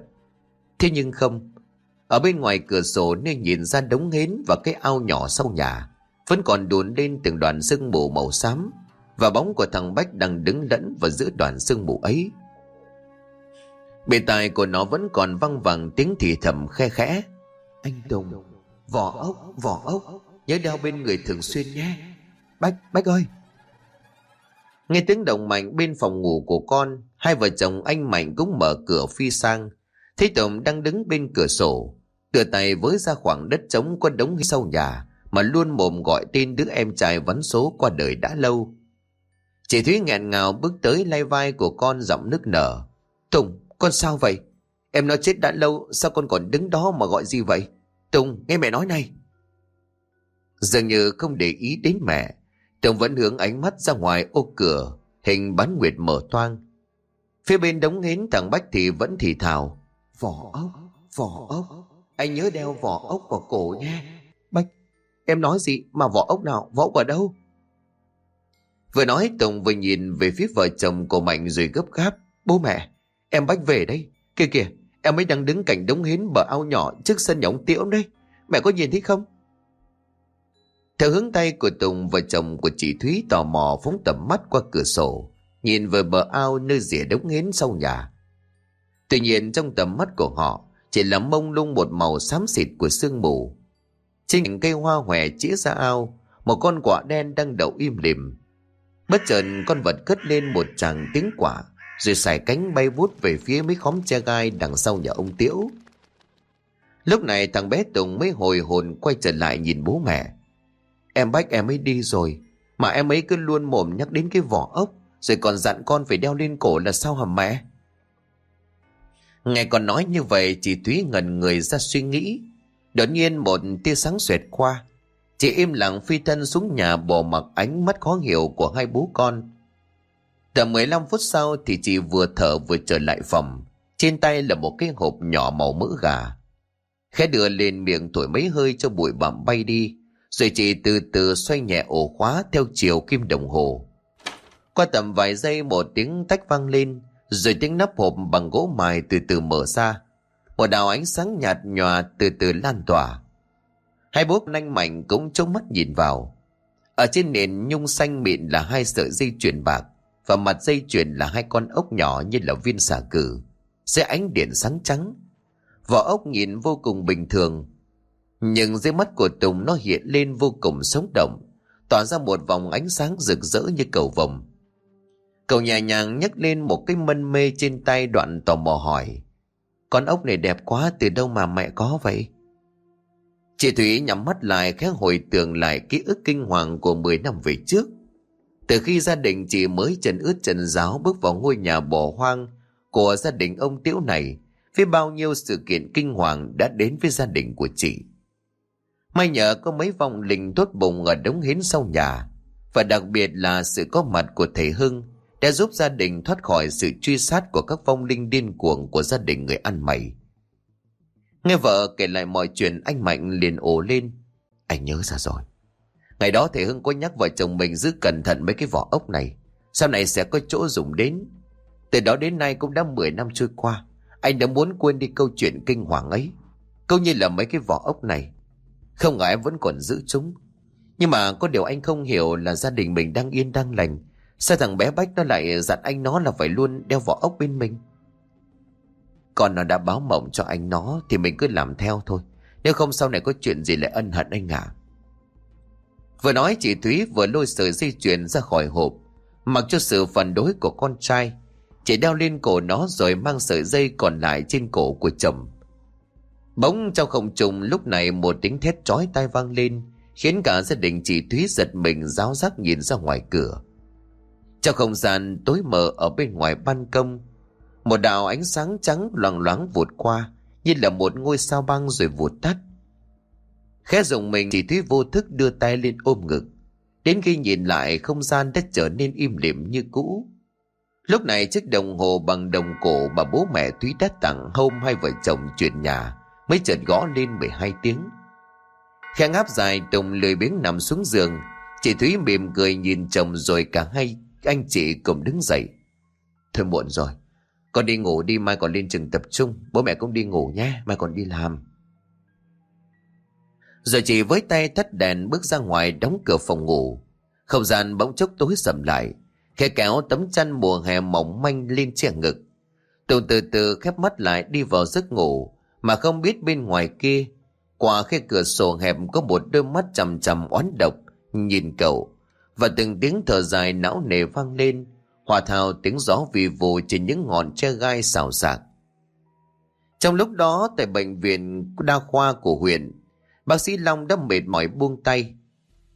Thế nhưng không, ở bên ngoài cửa sổ nên nhìn ra đống hến và cái ao nhỏ sau nhà, vẫn còn đùn lên từng đoàn sương mù màu xám, và bóng của thằng Bách đang đứng lẫn vào giữa đoàn sương mù ấy. Bề tài của nó vẫn còn văng vẳng tiếng thì thầm khe khẽ. Anh Tùng, Vỏ ốc, vỏ ốc Nhớ đeo bên người thường xuyên nhé Bách, Bách ơi Nghe tiếng động mạnh bên phòng ngủ của con Hai vợ chồng anh Mạnh cũng mở cửa phi sang Thấy Tùng đang đứng bên cửa sổ tựa tay với ra khoảng đất trống có đống sau nhà Mà luôn mồm gọi tên đứa em trai vắn số qua đời đã lâu Chị Thúy nghẹn ngào bước tới lay vai của con giọng nức nở Tùng, con sao vậy? Em nói chết đã lâu, sao con còn đứng đó mà gọi gì vậy? Tùng, nghe mẹ nói này. Dường như không để ý đến mẹ, Tùng vẫn hướng ánh mắt ra ngoài ô cửa, hình bán nguyệt mở toang. Phía bên đống hến thằng Bách thì vẫn thì thào. Vỏ ốc, vỏ ốc, anh nhớ đeo vỏ ốc vào cổ nha. Bách, em nói gì mà vỏ ốc nào, vỏ ốc ở đâu? Vừa nói Tùng vừa nhìn về phía vợ chồng của Mạnh rồi gấp gáp. Bố mẹ, em Bách về đây. Kìa kìa, em ấy đang đứng cạnh đống hến bờ ao nhỏ trước sân nhà ông Tiễu đây. Mẹ có nhìn thấy không? Theo hướng tay của Tùng vợ chồng của chị Thúy tò mò phóng tầm mắt qua cửa sổ, nhìn về bờ ao nơi rỉa đống hến sau nhà. Tuy nhiên trong tầm mắt của họ chỉ là mông lung một màu xám xịt của sương mù. Trên những cây hoa hòe chĩa ra ao, một con quả đen đang đậu im lìm. Bất chợt con vật cất lên một tràng tiếng quả, rồi xài cánh bay vút về phía mấy khóm tre gai đằng sau nhà ông Tiễu. Lúc này thằng bé Tùng mới hồi hồn quay trở lại nhìn bố mẹ. Em bách em ấy đi rồi, mà em ấy cứ luôn mồm nhắc đến cái vỏ ốc, rồi còn dặn con phải đeo lên cổ là sao hả mẹ? Nghe còn nói như vậy chị Thúy ngần người ra suy nghĩ. Đột nhiên một tia sáng xoẹt qua. Chị im lặng phi thân xuống nhà bỏ mặc ánh mắt khó hiểu của hai bố con. Tầm 15 phút sau thì chị vừa thở vừa trở lại phòng. Trên tay là một cái hộp nhỏ màu mỡ gà. Khẽ đưa lên miệng thổi mấy hơi cho bụi bặm bay đi. Rồi chị từ từ xoay nhẹ ổ khóa theo chiều kim đồng hồ. Qua tầm vài giây một tiếng tách vang lên. Rồi tiếng nắp hộp bằng gỗ mài từ từ mở ra. Một đạo ánh sáng nhạt nhòa từ từ lan tỏa. Hai bố nanh mạnh cũng trông mắt nhìn vào. Ở trên nền nhung xanh mịn là hai sợi dây chuyền bạc và mặt dây chuyền là hai con ốc nhỏ như là viên xà cừ, sẽ ánh điện sáng trắng. Vỏ ốc nhìn vô cùng bình thường, nhưng dưới mắt của Tùng nó hiện lên vô cùng sống động, tỏa ra một vòng ánh sáng rực rỡ như cầu vồng. Cậu nhẹ nhàng nhấc lên một cái mân mê trên tay đoạn tò mò hỏi. Con ốc này đẹp quá từ đâu mà mẹ có vậy? Chị Thủy nhắm mắt lại khẽ hồi tưởng lại ký ức kinh hoàng của 10 năm về trước. Từ khi gia đình chị mới trần ướt trần giáo bước vào ngôi nhà bỏ hoang của gia đình ông Tiễu này, phía bao nhiêu sự kiện kinh hoàng đã đến với gia đình của chị. May nhờ có mấy vòng linh tốt bụng ở đống hến sau nhà, và đặc biệt là sự có mặt của thầy Hưng đã giúp gia đình thoát khỏi sự truy sát của các vong linh điên cuồng của gia đình người ăn mày. Nghe vợ kể lại mọi chuyện, anh Mạnh liền ồ lên. Anh nhớ ra rồi. Ngày đó thầy Hưng có nhắc vợ chồng mình giữ cẩn thận mấy cái vỏ ốc này. Sau này sẽ có chỗ dùng đến. Từ đó đến nay cũng đã 10 năm trôi qua. Anh đã muốn quên đi câu chuyện kinh hoàng ấy. Câu như là mấy cái vỏ ốc này. Không ngờ em vẫn còn giữ chúng. Nhưng mà có điều anh không hiểu là gia đình mình đang yên đang lành. Sao thằng bé Bách nó lại dặn anh nó là phải luôn đeo vỏ ốc bên mình? Còn nó đã báo mộng cho anh nó thì mình cứ làm theo thôi. Nếu không sau này có chuyện gì lại ân hận anh à. Vừa nói chị Thúy vừa lôi sợi dây chuyền ra khỏi hộp. Mặc cho sự phản đối của con trai. Chị đeo lên cổ nó rồi mang sợi dây còn lại trên cổ của chồng. Bỗng trong không trùng lúc này một tiếng thét chói tai vang lên. Khiến cả gia đình chị Thúy giật mình giáo giác nhìn ra ngoài cửa. Trong không gian tối mờ ở bên ngoài ban công. Một đạo ánh sáng trắng loằng loáng vụt qua. Như là một ngôi sao băng rồi vụt tắt. Khẽ dùng mình chỉ Thúy vô thức đưa tay lên ôm ngực. Đến khi nhìn lại, không gian đã trở nên im lìm như cũ. Lúc này chiếc đồng hồ bằng đồng cổ mà bố mẹ Thúy đã tặng hôm hai vợ chồng chuyển nhà mới chợt gõ lên 12 tiếng. Khẽ ngáp dài Tùng lười biếng nằm xuống giường. Chị Thúy mỉm cười nhìn chồng rồi cả hai anh chị cùng đứng dậy. Thôi muộn rồi. Con đi ngủ đi mai còn lên trường tập trung. Bố mẹ cũng đi ngủ nhé. Mai còn đi làm. Rồi chị với tay thắt đèn bước ra ngoài đóng cửa phòng ngủ. Không gian bỗng chốc tối sầm lại. Khẽ kéo tấm chăn mùa hè mỏng manh lên che ngực. Tùng từ từ khép mắt lại đi vào giấc ngủ. Mà không biết bên ngoài kia Qua khe cửa sổ hẹp có một đôi mắt chằm chằm oán độc, nhìn cậu. Và từng tiếng thở dài não nề vang lên, hòa thào tiếng gió vì vù trên những ngọn tre gai xào xạc. Trong lúc đó, tại bệnh viện đa khoa của huyện, bác sĩ Long đã mệt mỏi buông tay.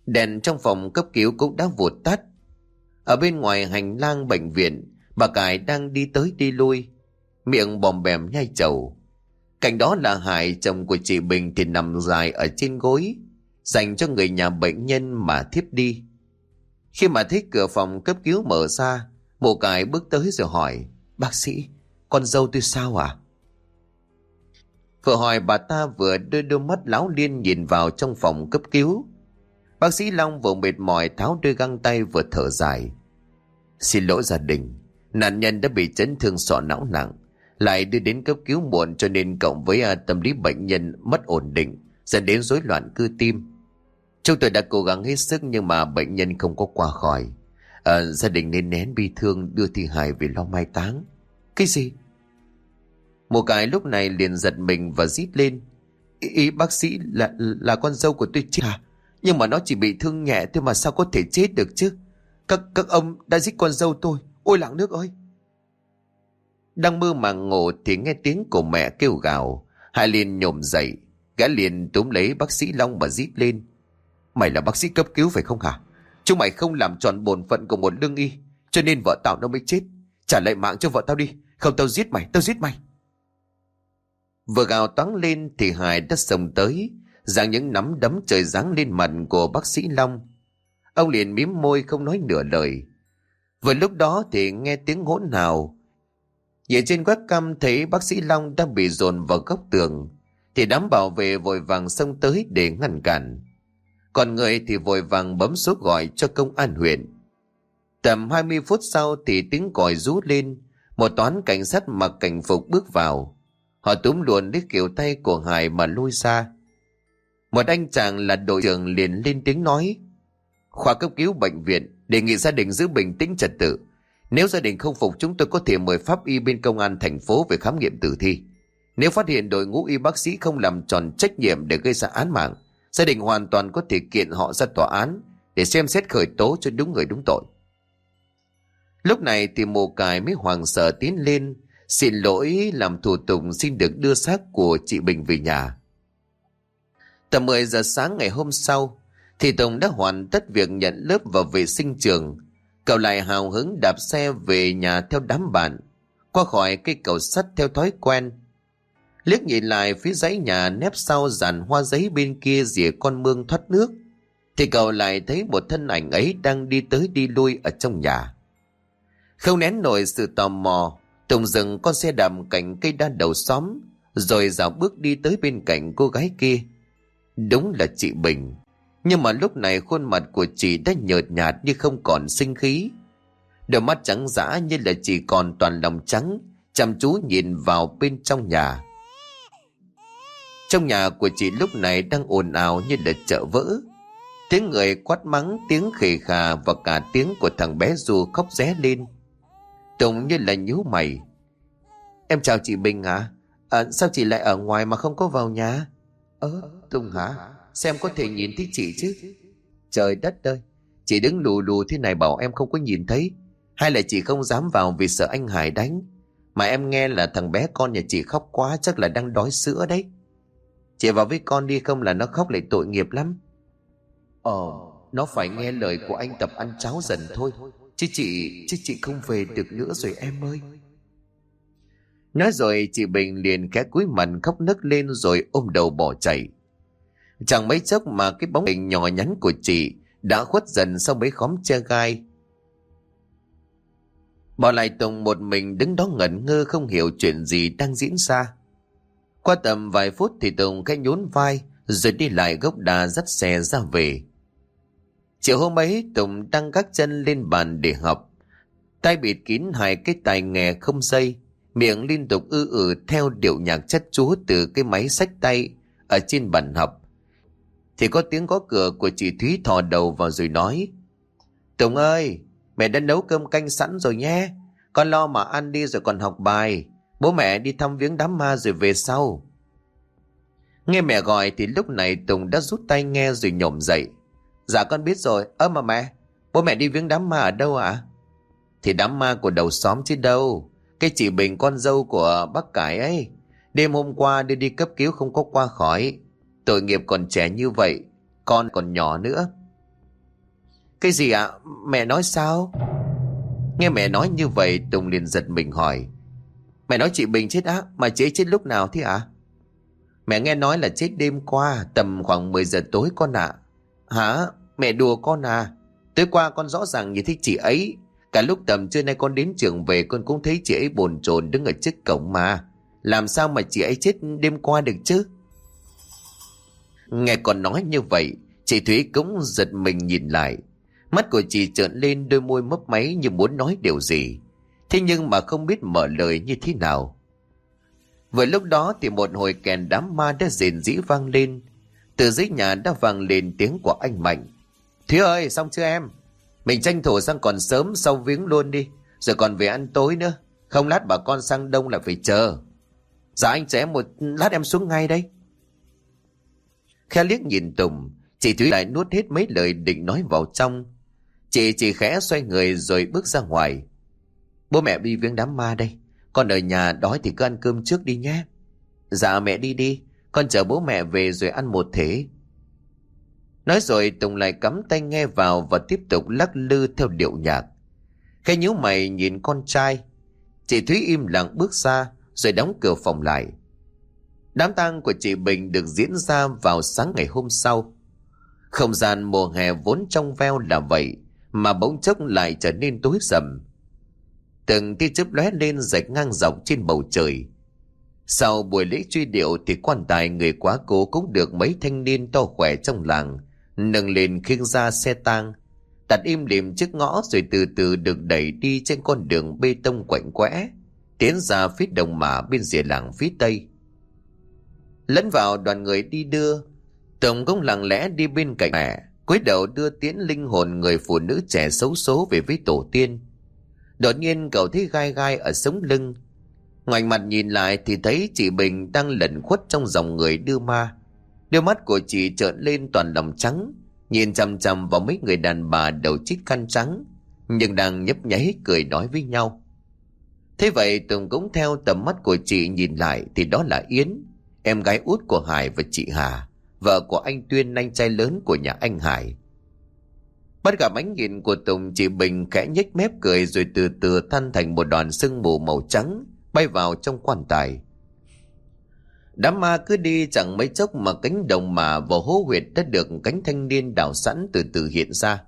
Đèn trong phòng cấp cứu cũng đã vụt tắt. Ở bên ngoài hành lang bệnh viện, bà Cải đang đi tới đi lui, miệng bòm bèm nhai chầu. Cạnh đó là Hải, chồng của chị Bình thì nằm dài ở trên gối, dành cho người nhà bệnh nhân mà thiếp đi. Khi mà thấy cửa phòng cấp cứu mở ra, mộ cải bước tới rồi hỏi, bác sĩ, con dâu tôi sao à? Vừa hỏi bà ta vừa đưa đôi mắt láo liên nhìn vào trong phòng cấp cứu. Bác sĩ Long vừa mệt mỏi tháo đôi găng tay vừa thở dài. Xin lỗi gia đình, nạn nhân đã bị chấn thương sọ não nặng, lại đưa đến cấp cứu muộn cho nên cộng với à, tâm lý bệnh nhân mất ổn định, dẫn đến rối loạn cơ tim. Chúng tôi đã cố gắng hết sức nhưng mà bệnh nhân không có qua khỏi. À, gia đình nên nén bi thương đưa thi hài về lo mai táng. Cái gì? Một cái lúc này liền giật mình và rít lên. Ý, ý bác sĩ là là con dâu của tôi chứ à? Nhưng mà nó chỉ bị thương nhẹ thôi mà sao có thể chết được chứ? Các các ông đã giết con dâu tôi. Ôi lạng nước ơi! Đang mơ màng ngủ thì nghe tiếng của mẹ kêu gào. Hai liền nhổm dậy. Gã liền túm lấy bác sĩ Long và rít lên. Mày là bác sĩ cấp cứu phải không hả? Chúng mày không làm tròn bổn phận của một lương y. Cho nên vợ tao nó mới chết. Trả lại mạng cho vợ tao đi. Không tao giết mày, tao giết mày. Vừa gào toáng lên thì Hải đã sông tới, giáng những nắm đấm trời giáng lên mặt của bác sĩ Long. Ông liền mím môi không nói nửa lời. Vừa lúc đó thì nghe tiếng hỗn nào. Nhìn trên webcam thấy bác sĩ Long đang bị dồn vào góc tường, thì đám bảo vệ vội vàng xông tới để ngăn cản. Còn người thì vội vàng bấm số gọi cho công an huyện. Tầm 20 phút sau thì tiếng còi rú lên, một toán cảnh sát mặc cảnh phục bước vào. Họ túm luồn lấy kiểu tay của Hải mà lui xa. Một anh chàng là đội trưởng liền lên tiếng nói. Khoa cấp cứu bệnh viện đề nghị gia đình giữ bình tĩnh trật tự. Nếu gia đình không phục chúng tôi có thể mời pháp y bên công an thành phố về khám nghiệm tử thi. Nếu phát hiện đội ngũ y bác sĩ không làm tròn trách nhiệm để gây ra án mạng, gia đình hoàn toàn có thể kiện họ ra tòa án để xem xét khởi tố cho đúng người đúng tội. Lúc này thì mồ cài mới hoàng sợ tiến lên Xin lỗi làm thủ tục xin được đưa xác của chị Bình về nhà. Tầm 10 giờ sáng ngày hôm sau, thì Tùng đã hoàn tất việc nhận lớp vào vệ sinh trường. Cậu lại hào hứng đạp xe về nhà theo đám bạn, qua khỏi cây cầu sắt theo thói quen. Liếc nhìn lại phía dãy nhà nép sau dàn hoa giấy bên kia rìa con mương thoát nước, thì cậu lại thấy một thân ảnh ấy đang đi tới đi lui ở trong nhà. Không nén nổi sự tò mò, Tùng dừng con xe đạp cạnh cây đa đầu xóm, rồi dạo bước đi tới bên cạnh cô gái kia. Đúng là chị Bình. Nhưng mà lúc này khuôn mặt của chị đã nhợt nhạt như không còn sinh khí. Đôi mắt trắng dã như là chỉ còn toàn lòng trắng, chăm chú nhìn vào bên trong nhà. Trong nhà của chị lúc này đang ồn ào như là chợ vỡ. Tiếng người quát mắng, tiếng khề khà và cả tiếng của thằng bé Du khóc ré lên. Tùng như là nhíu mày. Em chào chị Bình hả? À, sao chị lại ở ngoài mà không có vào nhà? Ơ, Tùng hả? Xem có thể nhìn thấy chị chứ? Trời đất ơi, chị đứng lù lù thế này bảo em không có nhìn thấy. Hay là chị không dám vào vì sợ anh Hải đánh? Mà em nghe là thằng bé con nhà chị khóc quá chắc là đang đói sữa đấy. Chị vào với con đi không là nó khóc lại tội nghiệp lắm. Ờ, nó phải nghe lời của anh tập ăn cháo dần thôi. Chứ chị, chứ chị không về được nữa rồi em ơi. Nói rồi chị Bình liền khẽ cúi mặt khóc nức lên rồi ôm đầu bỏ chạy. Chẳng mấy chốc mà cái bóng hình nhỏ nhắn của chị đã khuất dần sau mấy khóm che gai. Bỏ lại Tùng một mình đứng đó ngẩn ngơ không hiểu chuyện gì đang diễn ra. Qua tầm vài phút thì Tùng khẽ nhún vai rồi đi lại gốc đà dắt xe ra về. Chiều hôm ấy Tùng đang gác chân lên bàn để học. Tay bịt kín hai cái tai nghe không dây, miệng liên tục ư ử theo điệu nhạc chất chúa từ cái máy sách tay ở trên bàn học. Thì có tiếng có cửa của chị Thúy thò đầu vào rồi nói Tùng ơi, mẹ đã nấu cơm canh sẵn rồi nhé. Con lo mà ăn đi rồi còn học bài. Bố mẹ đi thăm viếng đám ma rồi về sau. Nghe mẹ gọi thì lúc này Tùng đã rút tay nghe rồi nhổm dậy. Dạ con biết rồi. Ơ mà mẹ, bố mẹ đi viếng đám ma ở đâu ạ? Thì đám ma của đầu xóm chứ đâu. Cái chị Bình con dâu của bác cải ấy. Đêm hôm qua đưa đi cấp cứu không có qua khỏi. Tội nghiệp còn trẻ như vậy. Con còn nhỏ nữa. Cái gì ạ? Mẹ nói sao? Nghe mẹ nói như vậy Tùng liền giật mình hỏi. Mẹ nói chị Bình chết á, mà chị ấy chết lúc nào thế ạ? Mẹ nghe nói là chết đêm qua, tầm khoảng 10 giờ tối con ạ. Hả? Mẹ đùa con à? Tối qua con rõ ràng nhìn thấy chị ấy. Cả lúc tầm trưa nay con đến trường về con cũng thấy chị ấy bồn chồn đứng ở trước cổng mà. Làm sao mà chị ấy chết đêm qua được chứ? Nghe con nói như vậy, chị Thúy cũng giật mình nhìn lại. Mắt của chị trợn lên đôi môi mấp máy như muốn nói điều gì. Thế nhưng mà không biết mở lời như thế nào. Vừa lúc đó thì một hồi kèn đám ma đã rền rĩ vang lên. Từ dưới nhà đã vang lên tiếng của anh Mạnh. Thúy ơi, xong chưa em? Mình tranh thủ sang còn sớm sau viếng luôn đi. Rồi còn về ăn tối nữa. Không lát bà con sang đông là phải chờ. Dạ anh sẽ một lát em xuống ngay đây. Khe liếc nhìn Tùng, chị Thúy lại nuốt hết mấy lời định nói vào trong. Chị chỉ khẽ xoay người rồi bước ra ngoài. Bố mẹ đi viếng đám ma đây. Con ở nhà đói thì cứ ăn cơm trước đi nhé. Dạ mẹ đi đi. Con chờ bố mẹ về rồi ăn một thế. Nói rồi Tùng lại cắm tay nghe vào và tiếp tục lắc lư theo điệu nhạc. Khi nhíu mày nhìn con trai, chị Thúy im lặng bước ra rồi đóng cửa phòng lại. Đám tang của chị Bình được diễn ra vào sáng ngày hôm sau. Không gian mùa hè vốn trong veo là vậy, mà bỗng chốc lại trở nên tối sầm. Từng tia chớp lóe lên rạch ngang dọc trên bầu trời. Sau buổi lễ truy điệu thì quan tài người quá cố cũng được mấy thanh niên to khỏe trong làng, nâng lên khiêng ra xe tang, đặt im lìm trước ngõ rồi từ từ được đẩy đi trên con đường bê tông quạnh quẽ, tiến ra phía đồng mả bên rìa làng phía tây lẫn vào đoàn người đi đưa, tổng công lặng lẽ đi bên cạnh mẹ, cúi đầu đưa tiến linh hồn người phụ nữ trẻ xấu số về với tổ tiên đột nhiên cậu thấy gai gai ở sống lưng. Ngoảnh mặt nhìn lại thì thấy chị bình đang lẩn khuất trong dòng người đưa ma. Đôi mắt của chị trợn lên toàn lòng trắng, nhìn chằm chằm vào mấy người đàn bà đầu chít khăn trắng, nhưng đang nhấp nháy cười nói với nhau. Thế vậy tùng cũng theo tầm mắt của chị nhìn lại thì đó là yến, em gái út của hải và chị hà, vợ của anh tuyên, anh trai lớn của nhà anh hải bắt gặp ánh nhìn của tùng chị bình khẽ nhếch mép cười rồi từ từ than thành một đoàn sương mù màu trắng bay vào trong quan tài Đám ma cứ đi chẳng mấy chốc mà cánh đồng mà vào hố huyệt đã được cánh thanh niên đào sẵn từ từ hiện ra.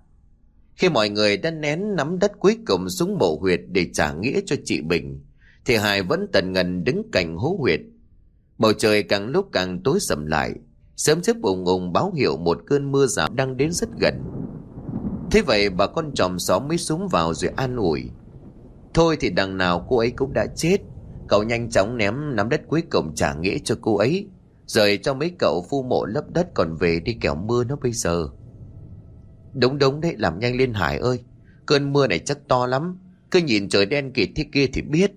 Khi mọi người đã nén nắm đất cuối cùng xuống mộ huyệt để trả nghĩa cho chị Bình, thì Hải vẫn tần ngần đứng cạnh hố huyệt. Bầu trời càng lúc càng tối sầm lại, sớm chớp ùng ùng báo hiệu một cơn mưa rào đang đến rất gần. Thế vậy bà con chòm xóm mới súng vào rồi an ủi. Thôi thì đằng nào cô ấy cũng đã chết, Cậu nhanh chóng ném nắm đất cuối cổng trả nghĩa cho cô ấy Rồi cho mấy cậu phu mộ lấp đất còn về đi kẻo mưa nó bây giờ. Đúng đúng đấy làm nhanh lên Hải ơi Cơn mưa này chắc to lắm Cứ nhìn trời đen kịt thế kia thì biết.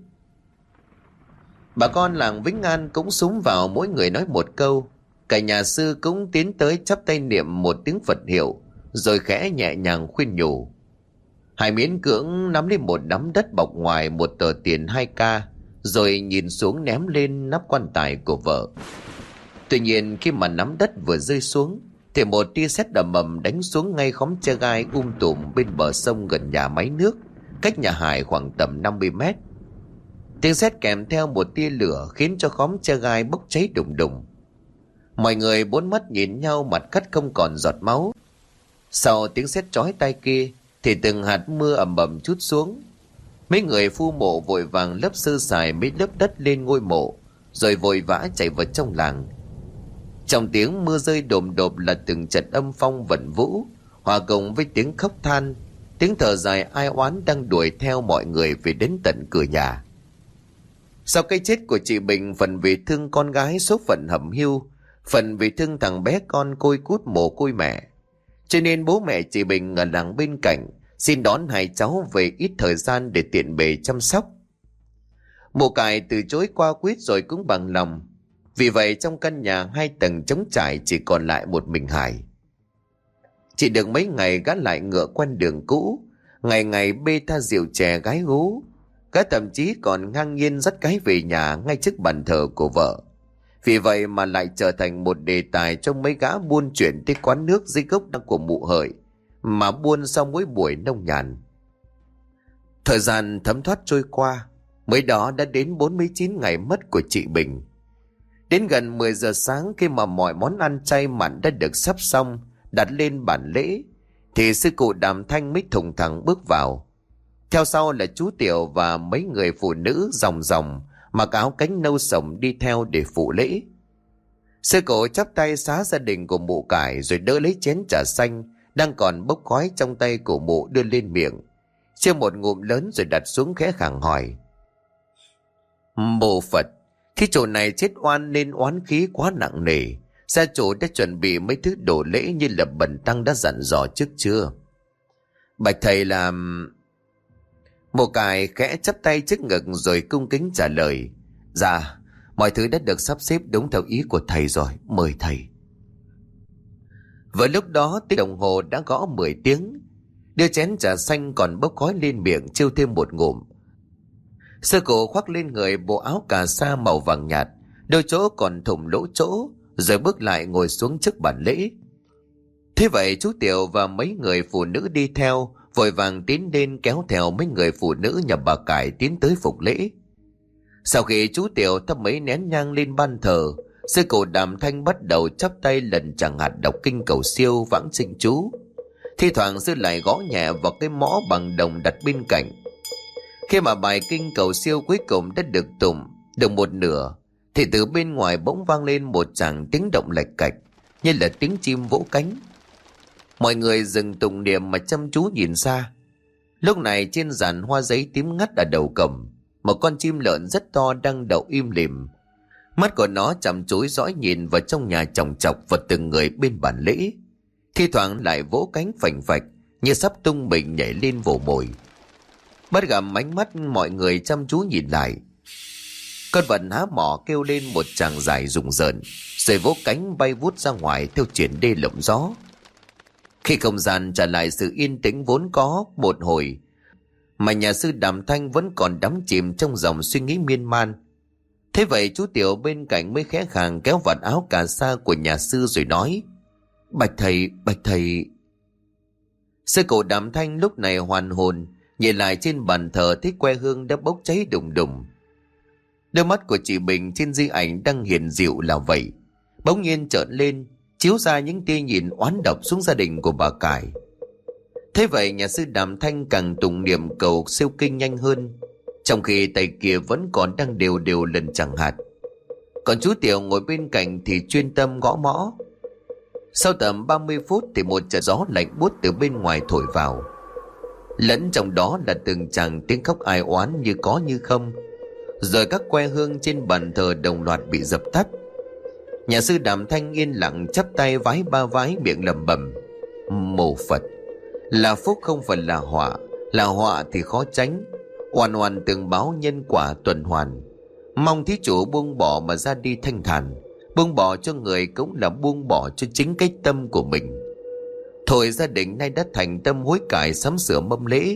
Bà con làng Vĩnh An cũng súng vào mỗi người nói một câu Cả nhà sư cũng tiến tới chắp tay niệm một tiếng Phật hiệu. Rồi khẽ nhẹ nhàng khuyên nhủ Hải miễn cưỡng nắm lên một đám đất bọc ngoài một tờ tiền 2K, rồi nhìn xuống ném lên nắp quan tài của vợ. Tuy nhiên khi mà nắm đất vừa rơi xuống, thì một tia sét đầm mầm đánh xuống ngay khóm che gai um tùm bên bờ sông gần nhà máy nước, cách nhà Hải khoảng tầm 50 mét. Tiếng sét kèm theo một tia lửa khiến cho khóm che gai bốc cháy đùng đùng. Mọi người bốn mắt nhìn nhau mặt cắt không còn giọt máu. Sau tiếng sét chói tai kia, thì từng hạt mưa ẩm ẩm chút xuống, Mấy người phu mộ vội vàng lấp sơ sài mấy lớp đất lên ngôi mộ, rồi vội vã chạy vào trong làng. Trong tiếng mưa rơi đồm đột là từng trận âm phong vận vũ, hòa cùng với tiếng khóc than, tiếng thở dài ai oán đang đuổi theo mọi người về đến tận cửa nhà. Sau cái chết của chị Bình, phần vì thương con gái số phận hầm hưu, phần vì thương thằng bé con côi cút mồ côi mẹ. Cho nên bố mẹ chị Bình ở làng bên cạnh Xin đón hai cháu về ít thời gian để tiện bề chăm sóc. Mộ cải từ chối qua quyết rồi cũng bằng lòng. Vì vậy trong căn nhà hai tầng trống trải chỉ còn lại một mình Hải. Chỉ được mấy ngày gã lại ngựa quen đường cũ, ngày ngày bê tha rượu chè gái gú. Gã thậm chí còn ngang nhiên dắt gái về nhà ngay trước bàn thờ của vợ. Vì vậy mà lại trở thành một đề tài trong mấy gã buôn chuyển tới quán nước dưới gốc của mụ hợi, mà buôn sau mỗi buổi nông nhàn. Thời gian thấm thoát trôi qua, mới đó đã đến 49 ngày mất của chị Bình. Đến gần 10 giờ sáng khi mà mọi món ăn chay mặn đã được sắp xong, đặt lên bàn lễ, thì sư cụ đàm thanh mới thùng thẳng bước vào. Theo sau là chú Tiểu và mấy người phụ nữ dòng dòng, mặc áo cánh nâu sồng đi theo để phụ lễ. Sư cổ chắp tay xá gia đình của mụ cải rồi đỡ lấy chén trà xanh đang còn bốc khói trong tay của mụ đưa lên miệng. Chia một ngụm lớn rồi đặt xuống khẽ khẳng hỏi. Mộ Phật, khi chỗ này chết oan nên oán khí quá nặng nề. Gia chủ đã chuẩn bị mấy thứ đồ lễ như là bẩn tăng đã dặn dò trước chưa? Bạch thầy làm... Mộ cài khẽ chắp tay trước ngực rồi cung kính trả lời. Dạ, mọi thứ đã được sắp xếp đúng theo ý của thầy rồi, mời thầy. Vừa lúc đó tiếng đồng hồ đã gõ 10 tiếng. Đưa chén trà xanh còn bốc khói lên miệng chiêu thêm một ngụm. Sơ cổ khoác lên người bộ áo cà sa màu vàng nhạt, đôi chỗ còn thủng lỗ chỗ, rồi bước lại ngồi xuống trước bàn lễ. Thế vậy chú Tiểu và mấy người phụ nữ đi theo, vội vàng tiến lên kéo theo mấy người phụ nữ nhà bà cải tiến tới phục lễ. Sau khi chú Tiểu thắp mấy nén nhang lên ban thờ, sư cổ đàm thanh bắt đầu chắp tay lần chẳng hạt đọc kinh cầu siêu vãng sinh chú. Thi thoảng sư lại gõ nhẹ vào cái mõ bằng đồng đặt bên cạnh. Khi mà bài kinh cầu siêu cuối cùng đã được tụng, được một nửa, thì từ bên ngoài bỗng vang lên một tràng tiếng động lạch cạch, như là tiếng chim vỗ cánh. Mọi người dừng tụng niệm mà chăm chú nhìn xa. Lúc này trên giàn hoa giấy tím ngắt ở đầu cổng, một con chim lợn rất to đang đậu im lìm. Mắt của nó chăm chú dõi nhìn vào trong nhà chồng chọc và từng người bên bàn lễ. Thi thoảng lại vỗ cánh phành phạch như sắp tung mình nhảy lên vồ mồi. Bắt gặp ánh mắt mọi người chăm chú nhìn lại. Con vật há mỏ kêu lên một tràng dài rùng rợn, rồi vỗ cánh bay vút ra ngoài theo chuyển đê lộng gió. Khi không gian trả lại sự yên tĩnh vốn có một hồi, mà nhà sư Đàm Thanh vẫn còn đắm chìm trong dòng suy nghĩ miên man. Thế vậy chú Tiểu bên cạnh mới khẽ khàng kéo vạt áo cà sa của nhà sư rồi nói Bạch thầy, bạch thầy... Sư cổ Đàm Thanh lúc này hoàn hồn, nhìn lại trên bàn thờ thấy que hương đã bốc cháy đùng đùng. Đôi mắt của chị Bình trên di ảnh đang hiền dịu là vậy. Bỗng nhiên trợn lên, chiếu ra những tia nhìn oán độc xuống gia đình của bà Cải. Thế vậy nhà sư Đàm Thanh càng tụng niệm cầu siêu kinh nhanh hơn, trong khi tay kia vẫn còn đang đều đều lần chẳng hạt. Còn chú Tiểu ngồi bên cạnh thì chuyên tâm gõ mõ. Sau tầm 30 phút thì một trận gió lạnh buốt từ bên ngoài thổi vào. Lẫn trong đó là từng chàng tiếng khóc ai oán như có như không. Rồi các que hương trên bàn thờ đồng loạt bị dập tắt. Nhà sư Đàm Thanh yên lặng chắp tay vái ba vái miệng lẩm bẩm Mồ Phật, Là phúc không phải là họa Là họa thì khó tránh. Hoàn hoàn từng báo nhân quả tuần hoàn. Mong thí chủ buông bỏ mà ra đi thanh thản, Buông bỏ cho người cũng là buông bỏ cho chính cái tâm của mình. Thôi gia đình nay đã thành tâm hối cải sắm sửa mâm lễ,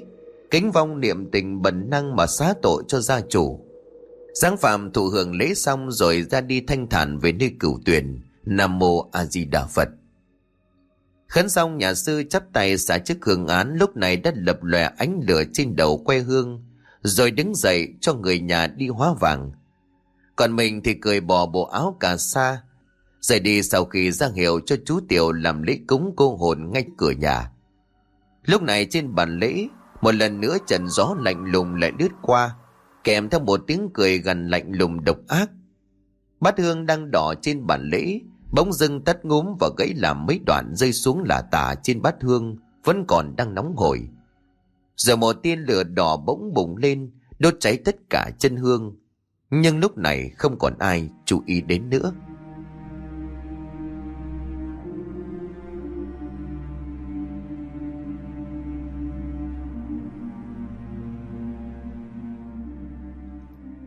Kính vong niệm tình bần năng mà xá tội cho gia chủ. Giáng phạm thụ hưởng lễ xong rồi ra đi thanh thản về nơi cửu tuyển. Nam mô A Di Đà Phật. Khấn xong nhà sư chắp tay xả chức hương án lúc này đã lập lòe ánh lửa trên đầu que hương, rồi đứng dậy cho người nhà đi hóa vàng. Còn mình thì cười bỏ bộ áo cà sa, rời đi sau khi ra hiệu cho chú Tiểu làm lễ cúng cô hồn ngay cửa nhà. Lúc này trên bàn lễ, một lần nữa trận gió lạnh lùng lại lướt qua, kèm theo một tiếng cười gần lạnh lùng độc ác. Bát hương đang đỏ trên bàn lễ, bỗng dưng tắt ngúm và gãy làm mấy đoạn rơi xuống lả tả trên bát hương, vẫn còn đang nóng hổi. Giờ một tiên lửa đỏ bỗng bùng lên, đốt cháy tất cả chân hương. Nhưng lúc này không còn ai chú ý đến nữa.